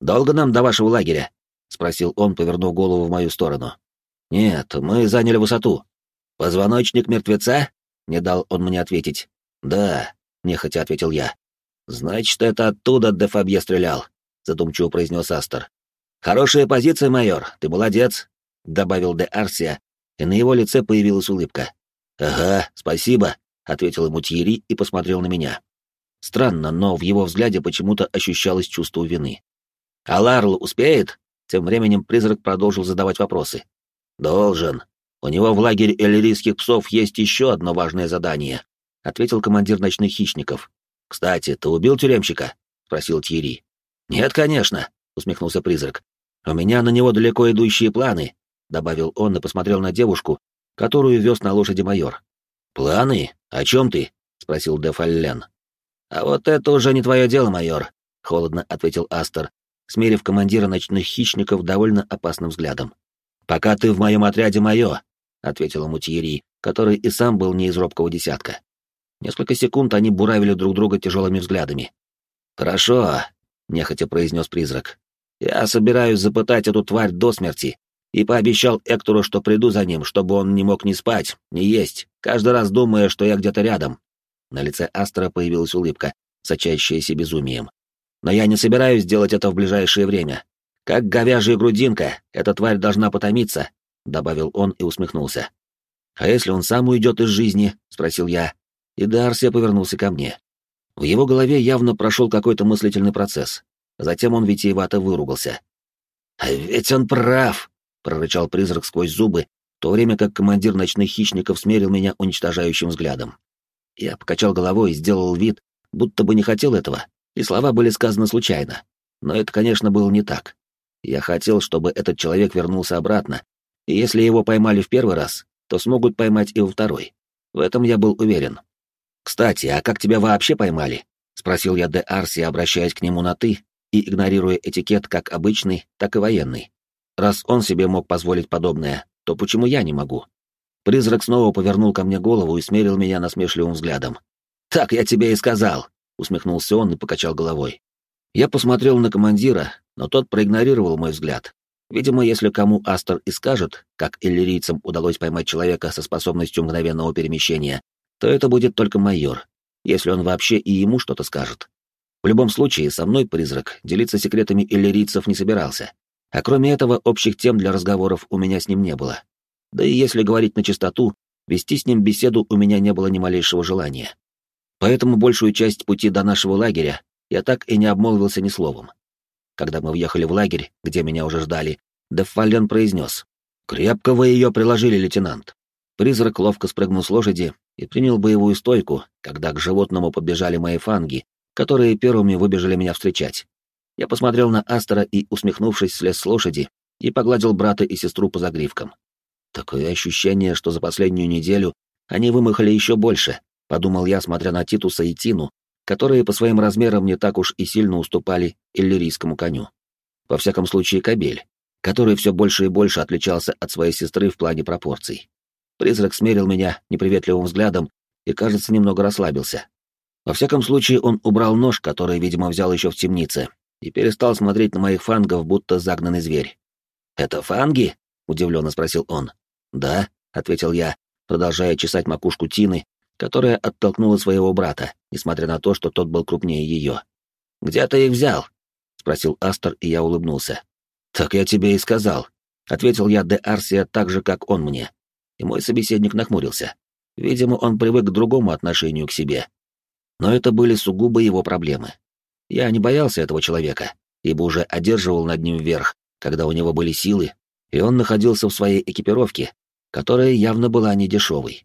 «Долго нам до вашего лагеря?» — спросил он, повернув голову в мою сторону. «Нет, мы заняли высоту». «Позвоночник мертвеца?» — не дал он мне ответить. «Да», — нехотя ответил я. «Значит, это оттуда Дефабье стрелял», — задумчиво произнес Астер. «Хорошая позиция, майор, ты молодец», — добавил Де Арсия, и на его лице появилась улыбка. «Ага, спасибо», — ответил ему Тьерри и посмотрел на меня. Странно, но в его взгляде почему-то ощущалось чувство вины. «А Ларл успеет?» Тем временем призрак продолжил задавать вопросы. «Должен. У него в лагере эллирийских псов есть еще одно важное задание», — ответил командир ночных хищников. «Кстати, ты убил тюремщика?» — спросил Тьерри. «Нет, конечно», — усмехнулся призрак. «У меня на него далеко идущие планы», — добавил он и посмотрел на девушку, которую вез на лошади майор. «Планы? О чем ты?» — спросил де Фаллен. «А вот это уже не твое дело, майор», — холодно ответил Астер, смерив командира ночных хищников довольно опасным взглядом. «Пока ты в моем отряде мое», — ответил ему Тьерри, который и сам был не из робкого десятка. Несколько секунд они буравили друг друга тяжелыми взглядами. «Хорошо», — нехотя произнес призрак. «Я собираюсь запытать эту тварь до смерти, и пообещал Эктору, что приду за ним, чтобы он не мог ни спать, ни есть, каждый раз думая, что я где-то рядом». На лице Астра появилась улыбка, сочащаяся безумием. «Но я не собираюсь делать это в ближайшее время. Как говяжья грудинка, эта тварь должна потомиться», — добавил он и усмехнулся. «А если он сам уйдет из жизни?» — спросил я. И Дарсия повернулся ко мне. В его голове явно прошел какой-то мыслительный процесс. Затем он витиевато выругался. «А ведь он прав!» — прорычал призрак сквозь зубы, в то время как командир ночных хищников смерил меня уничтожающим взглядом. Я покачал головой и сделал вид, будто бы не хотел этого, и слова были сказаны случайно. Но это, конечно, было не так. Я хотел, чтобы этот человек вернулся обратно, и если его поймали в первый раз, то смогут поймать и во второй. В этом я был уверен. «Кстати, а как тебя вообще поймали?» — спросил я Де Арси, обращаясь к нему на «ты» и игнорируя этикет как обычный, так и военный. Раз он себе мог позволить подобное, то почему я не могу? Призрак снова повернул ко мне голову и смерил меня насмешливым взглядом. «Так я тебе и сказал», — усмехнулся он и покачал головой. Я посмотрел на командира, но тот проигнорировал мой взгляд. Видимо, если кому Астер и скажет, как иллирийцам удалось поймать человека со способностью мгновенного перемещения, то это будет только майор, если он вообще и ему что-то скажет. В любом случае, со мной призрак делиться секретами иллирийцев не собирался. А кроме этого, общих тем для разговоров у меня с ним не было. Да и если говорить на чистоту, вести с ним беседу у меня не было ни малейшего желания. Поэтому большую часть пути до нашего лагеря я так и не обмолвился ни словом. Когда мы въехали в лагерь, где меня уже ждали, Деффален произнес. «Крепко вы ее приложили, лейтенант». Призрак ловко спрыгнул с лошади и принял боевую стойку, когда к животному подбежали мои фанги, которые первыми выбежали меня встречать. Я посмотрел на Астера и, усмехнувшись, слез с лошади и погладил брата и сестру по загривкам. Такое ощущение, что за последнюю неделю они вымахали еще больше, подумал я, смотря на Титуса и Тину, которые по своим размерам не так уж и сильно уступали иллирийскому коню. Во всяком случае, кобель, который все больше и больше отличался от своей сестры в плане пропорций. Призрак смерил меня неприветливым взглядом и, кажется, немного расслабился. Во всяком случае, он убрал нож, который, видимо, взял еще в темнице, и перестал смотреть на моих фангов, будто загнанный зверь. «Это фанги?» — удивленно спросил он. «Да», — ответил я, продолжая чесать макушку Тины, которая оттолкнула своего брата, несмотря на то, что тот был крупнее ее. «Где ты их взял?» — спросил Астер, и я улыбнулся. «Так я тебе и сказал», — ответил я де Арсия так же, как он мне. И мой собеседник нахмурился. Видимо, он привык к другому отношению к себе. Но это были сугубо его проблемы. Я не боялся этого человека, ибо уже одерживал над ним верх, когда у него были силы, и он находился в своей экипировке, которая явно была не дешевой.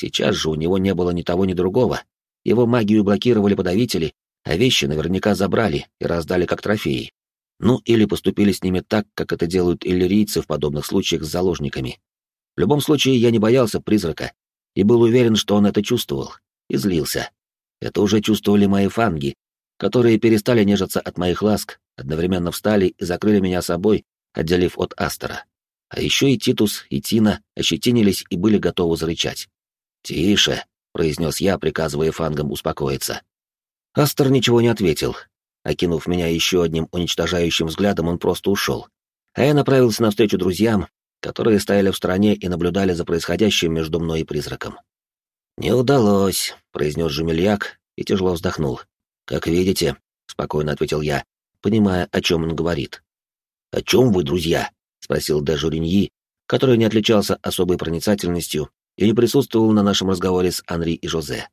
Сейчас же у него не было ни того, ни другого. Его магию блокировали подавители, а вещи наверняка забрали и раздали как трофеи. Ну, или поступили с ними так, как это делают иллирийцы в подобных случаях с заложниками. В любом случае, я не боялся призрака и был уверен, что он это чувствовал, и злился. Это уже чувствовали мои фанги, которые перестали нежиться от моих ласк, одновременно встали и закрыли меня собой, отделив от Астера. А еще и Титус, и Тина ощетинились и были готовы зарычать. «Тише», — произнес я, приказывая фангам успокоиться. Астер ничего не ответил. Окинув меня еще одним уничтожающим взглядом, он просто ушел. А я направился навстречу друзьям, которые стояли в стороне и наблюдали за происходящим между мной и призраком. «Не удалось», — произнес Жемельяк и тяжело вздохнул. «Как видите», — спокойно ответил я, понимая, о чем он говорит. «О чем вы, друзья?» — спросил де Журиньи, который не отличался особой проницательностью и не присутствовал на нашем разговоре с Анри и Жозе.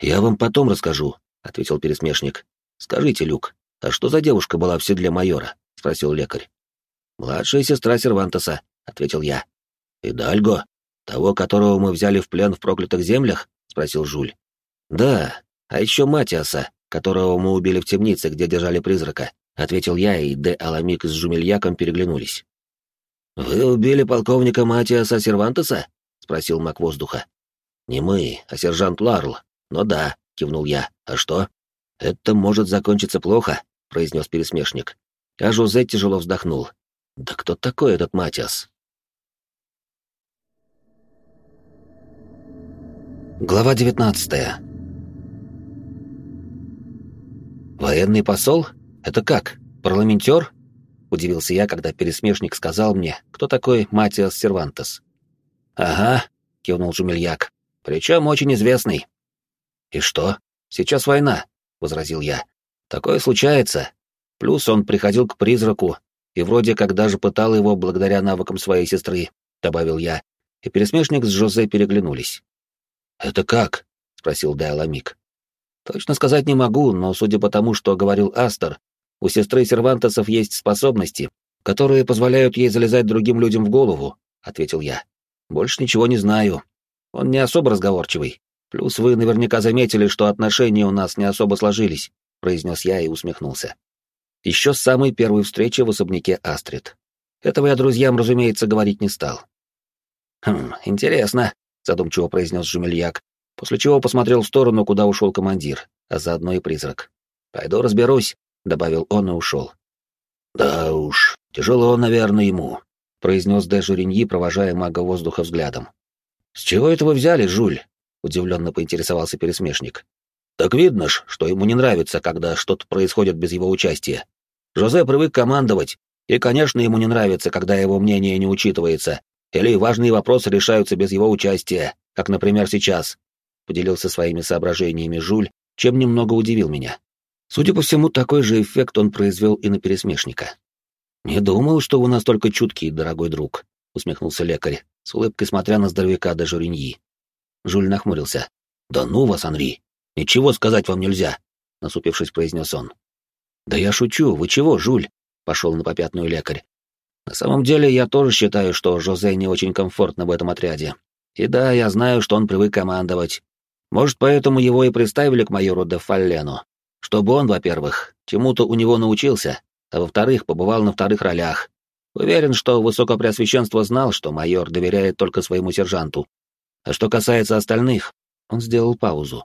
«Я вам потом расскажу», — ответил пересмешник. «Скажите, Люк, а что за девушка была в седле майора?» — спросил лекарь. «Младшая сестра Сервантеса», — ответил я. «Идальго? Того, которого мы взяли в плен в проклятых землях?» — спросил Жуль. «Да, а еще Матиаса, которого мы убили в темнице, где держали призрака», — ответил я, и Де Аламик с Жумельяком переглянулись. «Вы убили полковника Матиаса Сервантеса?» — спросил маг воздуха. «Не мы, а сержант Ларл. Но да», — кивнул я. «А что?» «Это может закончиться плохо», — произнес пересмешник. А Жозе тяжело вздохнул. «Да кто такой этот Матиас?» Глава девятнадцатая. «Военный посол? Это как? Парламентер?» — удивился я, когда пересмешник сказал мне, кто такой Матиас Сервантес. «Ага», — кивнул Жумельяк, — «причем очень известный». «И что? Сейчас война», — возразил я. «Такое случается. Плюс он приходил к призраку и вроде как даже пытал его благодаря навыкам своей сестры», — добавил я, и пересмешник с Жозе переглянулись. «Это как?» — спросил Дайламик. «Точно сказать не могу, но судя по тому, что говорил Астер, у сестры Сервантесов есть способности, которые позволяют ей залезать другим людям в голову», — ответил я. Больше ничего не знаю. Он не особо разговорчивый. Плюс вы наверняка заметили, что отношения у нас не особо сложились, произнес я и усмехнулся. Еще с самой первой встречи в особняке Астрид. Этого я друзьям, разумеется, говорить не стал. Хм, интересно, задумчиво произнес Жумельяк, после чего посмотрел в сторону, куда ушел командир, а заодно и призрак. Пойду разберусь, добавил он и ушел. Да уж, тяжело, наверное, ему, — произнес де Журиньи, провожая мага воздуха взглядом. «С чего это вы взяли, Жуль?» — удивленно поинтересовался пересмешник. «Так видно ж, что ему не нравится, когда что-то происходит без его участия. Жозе привык командовать, и, конечно, ему не нравится, когда его мнение не учитывается, или важные вопросы решаются без его участия, как, например, сейчас», — поделился своими соображениями Жуль, чем немного удивил меня. Судя по всему, такой же эффект он произвел и на пересмешника. «Не думал, что вы настолько чуткий, дорогой друг», — усмехнулся лекарь, с улыбкой смотря на здоровяка до Журиньи. Жуль нахмурился. «Да ну вас, Анри! Ничего сказать вам нельзя!» — насупившись, произнес он. «Да я шучу, вы чего, Жуль?» — пошел на попятную лекарь. «На самом деле, я тоже считаю, что Жозе не очень комфортно в этом отряде. И да, я знаю, что он привык командовать. Может, поэтому его и представили к майору де Фаллену. Чтобы он, во-первых, чему-то у него научился, а во-вторых, побывал на вторых ролях. Уверен, что Высокопреосвященство знал, что майор доверяет только своему сержанту. А что касается остальных, он сделал паузу.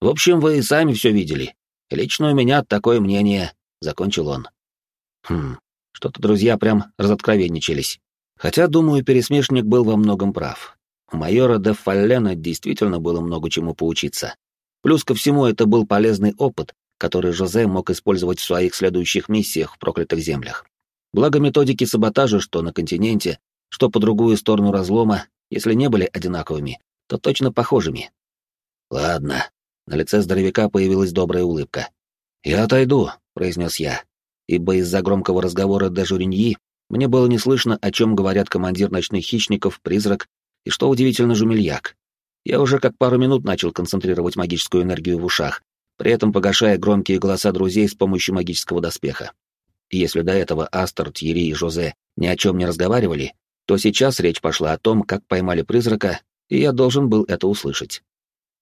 В общем, вы и сами все видели. Лично у меня такое мнение, — закончил он. Хм, что-то друзья прям разоткровенничались. Хотя, думаю, пересмешник был во многом прав. У майора де Фаллена действительно было много чему поучиться. Плюс ко всему, это был полезный опыт, который Жозе мог использовать в своих следующих миссиях в проклятых землях. Благо методики саботажа, что на континенте, что по другую сторону разлома, если не были одинаковыми, то точно похожими. Ладно. На лице здоровяка появилась добрая улыбка. «Я отойду», — произнес я, ибо из-за громкого разговора де Журиньи мне было не слышно, о чем говорят командир ночных хищников, призрак и, что удивительно, жумельяк. Я уже как пару минут начал концентрировать магическую энергию в ушах, при этом погашая громкие голоса друзей с помощью магического доспеха. Если до этого Астер, Тьерри и Жозе ни о чем не разговаривали, то сейчас речь пошла о том, как поймали призрака, и я должен был это услышать.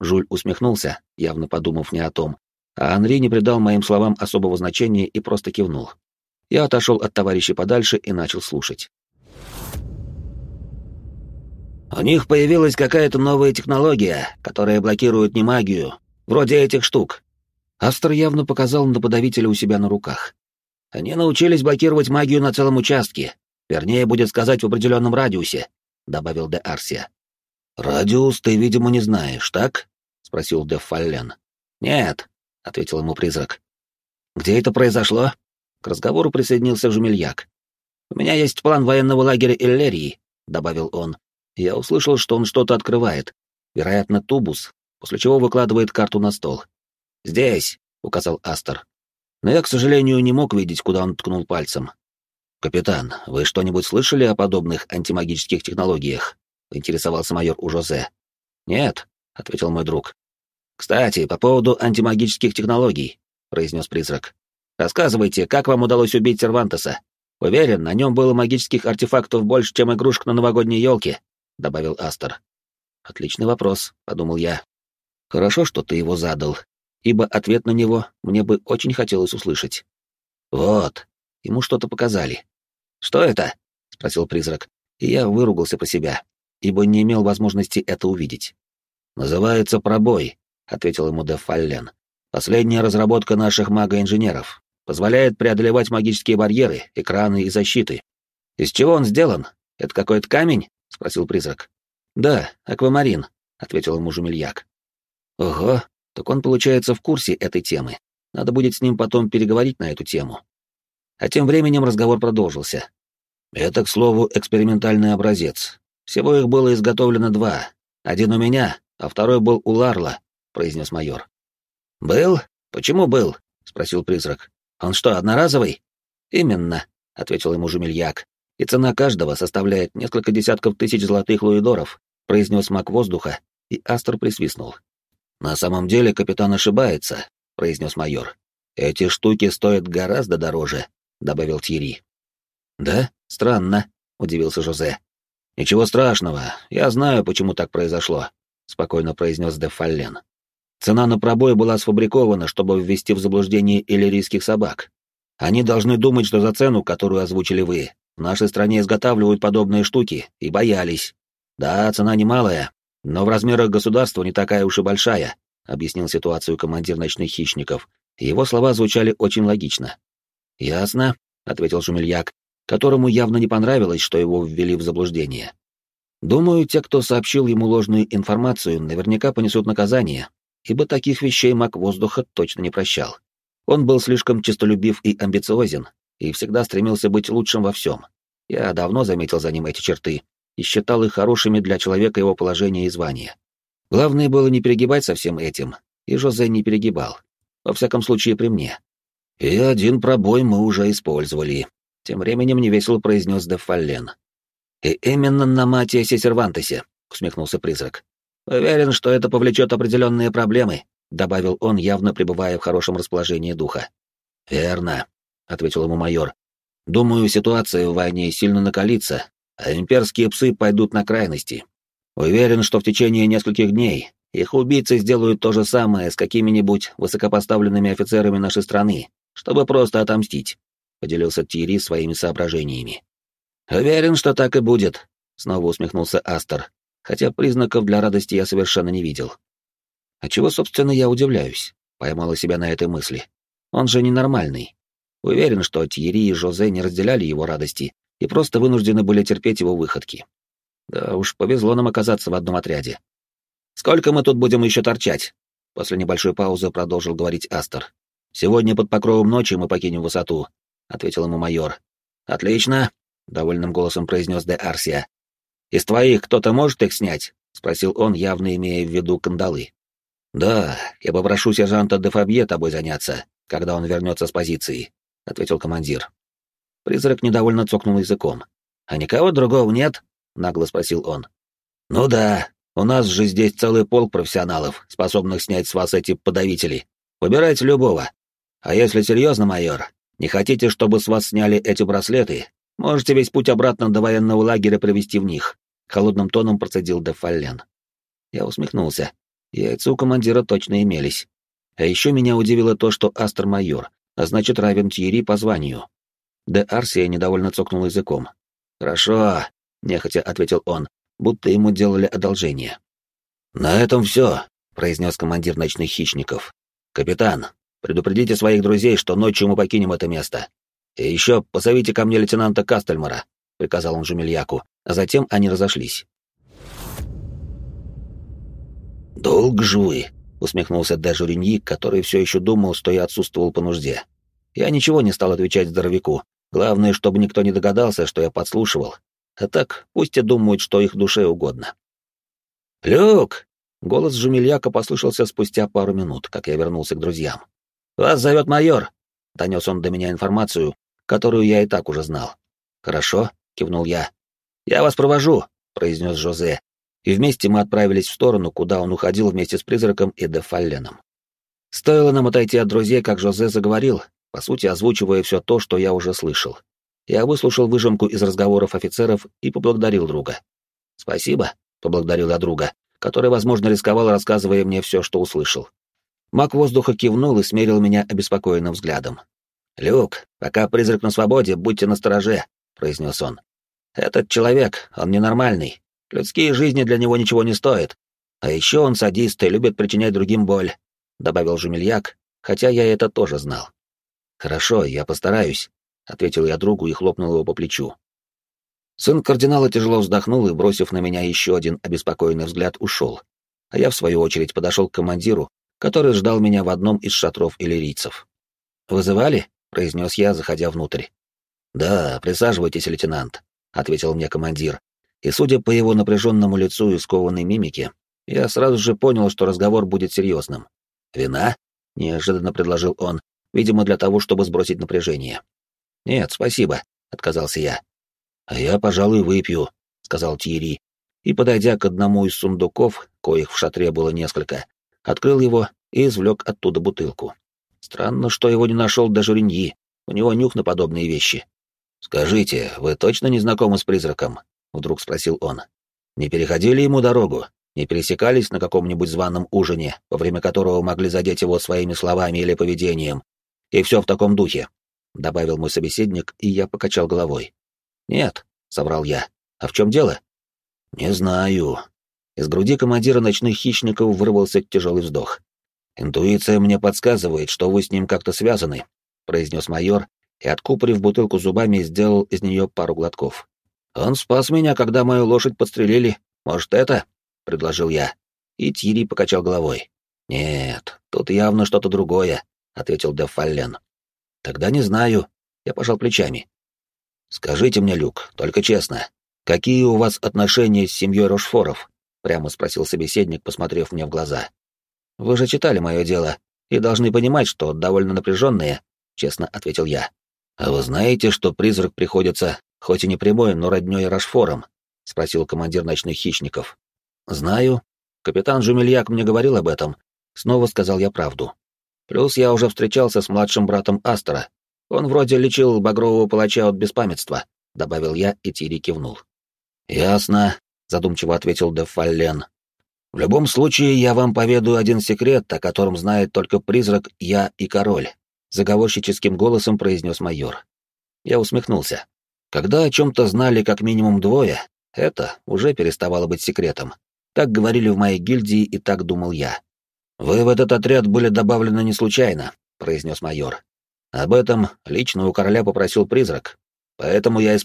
Жуль усмехнулся, явно подумав не о том, а Анри не придал моим словам особого значения и просто кивнул. Я отошел от товарища подальше и начал слушать. У них появилась какая-то новая технология, которая блокирует не магию, вроде этих штук. Астер явно показал на подавителя у себя на руках. Они научились блокировать магию на целом участке, вернее, будет сказать, в определенном радиусе, добавил де Арсия. Радиус ты, видимо, не знаешь, так? спросил де Фаллен. Нет, ответил ему призрак. Где это произошло? К разговору присоединился Жумельяк. У меня есть план военного лагеря Иллерии, добавил он, я услышал, что он что-то открывает, вероятно, тубус, после чего выкладывает карту на стол. «Здесь», — указал Астер. Но я, к сожалению, не мог видеть, куда он ткнул пальцем. «Капитан, вы что-нибудь слышали о подобных антимагических технологиях?» — поинтересовался майор у Жозе. «Нет», — ответил мой друг. «Кстати, по поводу антимагических технологий», — произнес призрак. «Рассказывайте, как вам удалось убить Сервантеса? Уверен, на нем было магических артефактов больше, чем игрушек на новогодней елке добавил Астер. Отличный вопрос, подумал я. Хорошо, что ты его задал, ибо ответ на него мне бы очень хотелось услышать. Вот, ему что-то показали. Что это? спросил призрак, и я выругался про себя, ибо не имел возможности это увидеть. Называется пробой, ответил ему Дефаллен. Последняя разработка наших мага-инженеров. Позволяет преодолевать магические барьеры, экраны и защиты. Из чего он сделан? Это какой-то камень? — спросил призрак. «Да, аквамарин», — ответил ему Жумельяк. «Ого, так он, получается, в курсе этой темы. Надо будет с ним потом переговорить на эту тему». А тем временем разговор продолжился. «Это, к слову, экспериментальный образец. Всего их было изготовлено два. Один у меня, а второй был у Ларла», — произнес майор. «Был? Почему был?» — спросил призрак. «Он что, одноразовый?» «Именно», — ответил ему Жумельяк и цена каждого составляет несколько десятков тысяч золотых луидоров», — произнес маг воздуха, и Астер присвистнул. «На самом деле капитан ошибается», — произнес майор. «Эти штуки стоят гораздо дороже», — добавил Тьерри. «Да? Странно», — удивился Жозе. «Ничего страшного, я знаю, почему так произошло», — спокойно произнес де Фаллен. «Цена на пробой была сфабрикована, чтобы ввести в заблуждение иллирийских собак. Они должны думать, что за цену, которую озвучили вы, в нашей стране изготавливают подобные штуки и боялись. Да, цена немалая, но в размерах государства не такая уж и большая, объяснил ситуацию командир ночных хищников. Его слова звучали очень логично. Ясно, ответил Шумельяк, которому явно не понравилось, что его ввели в заблуждение. Думаю, те, кто сообщил ему ложную информацию, наверняка понесут наказание, ибо таких вещей маг воздуха точно не прощал. Он был слишком честолюбив и амбициозен, и всегда стремился быть лучшим во всем. Я давно заметил за ним эти черты и считал их хорошими для человека его положения и звания. Главное было не перегибать со всем этим, и Жозе не перегибал. Во всяком случае, при мне. И один пробой мы уже использовали. Тем временем невесело произнес де Фаллен. И именно на Матиасе Сервантесе, усмехнулся призрак. Уверен, что это повлечет определенные проблемы, добавил он, явно пребывая в хорошем расположении духа. Верно, ответил ему майор. Думаю, ситуация в войне сильно накалится, а имперские псы пойдут на крайности. Уверен, что в течение нескольких дней их убийцы сделают то же самое с какими-нибудь высокопоставленными офицерами нашей страны, чтобы просто отомстить, поделился Тири своими соображениями. «Уверен, что так и будет», — снова усмехнулся Астер, хотя признаков для радости я совершенно не видел. А чего, собственно, я удивляюсь? Поймала себя на этой мысли. Он же ненормальный. Уверен, что Тьерри и Жозе не разделяли его радости и просто вынуждены были терпеть его выходки. Да уж, повезло нам оказаться в одном отряде. «Сколько мы тут будем еще торчать?» После небольшой паузы продолжил говорить Астер. «Сегодня под покровом ночи мы покинем высоту», — ответил ему майор. «Отлично», — довольным голосом произнес де Арсия. «Из твоих кто-то может их снять?» — спросил он, явно имея в виду кандалы. «Да, я попрошу сержанта де Фабье тобой заняться, когда он вернется с позиции», — ответил командир. Призрак недовольно цокнул языком. «А никого другого нет?» — нагло спросил он. «Ну да, у нас же здесь целый полк профессионалов, способных снять с вас эти подавители. Выбирайте любого. А если серьезно, майор, не хотите, чтобы с вас сняли эти браслеты, можете весь путь обратно до военного лагеря провести в них», — холодным тоном процедил де Фаллен. Я усмехнулся. Яйца у командира точно имелись. А еще меня удивило то, что Астер майор, а значит равен Тьерри по званию. Де Арсия недовольно цокнул языком. «Хорошо», — нехотя ответил он, будто ему делали одолжение. «На этом все», — произнес командир ночных хищников. «Капитан, предупредите своих друзей, что ночью мы покинем это место. И еще позовите ко мне лейтенанта Кастельмара», — приказал он Жумельяку, а затем они разошлись. «Долг жуй», — усмехнулся даже Реньи, который все еще думал, что я отсутствовал по нужде. Я ничего не стал отвечать здоровяку. Главное, чтобы никто не догадался, что я подслушивал. А так, пусть и думают, что их душе угодно. «Люк!» — голос Жумельяка послышался спустя пару минут, как я вернулся к друзьям. «Вас зовет майор!» — донес он до меня информацию, которую я и так уже знал. «Хорошо», — кивнул я. «Я вас провожу», — произнес Жозе, и вместе мы отправились в сторону, куда он уходил вместе с призраком и Дефалленом. Стоило нам отойти от друзей, как Жозе заговорил, по сути озвучивая все то, что я уже слышал. Я выслушал выжимку из разговоров офицеров и поблагодарил друга. «Спасибо», — поблагодарил я друга, который, возможно, рисковал, рассказывая мне все, что услышал. Маг воздуха кивнул и смерил меня обеспокоенным взглядом. «Люк, пока призрак на свободе, будьте настороже», — произнес он. «Этот человек, он ненормальный, Людские жизни для него ничего не стоят. А еще он садист и любит причинять другим боль», — добавил Жумельяк, хотя я это тоже знал. «Хорошо, я постараюсь», — ответил я другу и хлопнул его по плечу. Сын кардинала тяжело вздохнул и, бросив на меня еще один обеспокоенный взгляд, ушел. А я, в свою очередь, подошел к командиру, который ждал меня в одном из шатров иллирийцев. «Вызывали?» — произнес я, заходя внутрь. «Да, присаживайтесь, лейтенант», — ответил мне командир, и, судя по его напряженному лицу и скованной мимике, я сразу же понял, что разговор будет серьезным. «Вина?» — неожиданно предложил он, видимо, для того, чтобы сбросить напряжение. «Нет, спасибо», — отказался я. «А я, пожалуй, выпью», — сказал Тири, и, подойдя к одному из сундуков, коих в шатре было несколько, открыл его и извлек оттуда бутылку. Странно, что его не нашел даже Риньи, у него нюх на подобные вещи. «Скажите, вы точно не знакомы с призраком?» — вдруг спросил он. «Не переходили ему дорогу? Не пересекались на каком-нибудь званом ужине, во время которого могли задеть его своими словами или поведением? И все в таком духе?» — добавил мой собеседник, и я покачал головой. «Нет», — соврал я. «А в чем дело?» «Не знаю». Из груди командира ночных хищников вырвался тяжелый вздох. «Интуиция мне подсказывает, что вы с ним как-то связаны», — произнес майор, и, откупорив бутылку зубами, сделал из нее пару глотков. «Он спас меня, когда мою лошадь подстрелили. Может, это?» — предложил я. И Тири покачал головой. «Нет, тут явно что-то другое», — ответил Деф. «Тогда не знаю». Я пожал плечами. «Скажите мне, Люк, только честно, какие у вас отношения с семьей Рошфоров?» — прямо спросил собеседник, посмотрев мне в глаза. «Вы же читали мое дело и должны понимать, что довольно напряженные», — честно ответил я. «А вы знаете, что призрак приходится хоть и не прямой, но роднёй Рашфором?» — спросил командир ночных хищников. «Знаю. Капитан Жумельяк мне говорил об этом. Снова сказал я правду. Плюс я уже встречался с младшим братом Астера. Он вроде лечил багрового палача от беспамятства», — добавил я, и Тири кивнул. «Ясно», — задумчиво ответил де Фаллен. «В любом случае, я вам поведаю один секрет, о котором знает только призрак, я и король», — заговорщическим голосом произнес майор. Я усмехнулся. Когда о чем-то знали как минимум двое, это уже переставало быть секретом. Так говорили в моей гильдии, и так думал я. «Вы в этот отряд были добавлены не случайно», — произнес майор. «Об этом лично у короля попросил призрак, поэтому я использую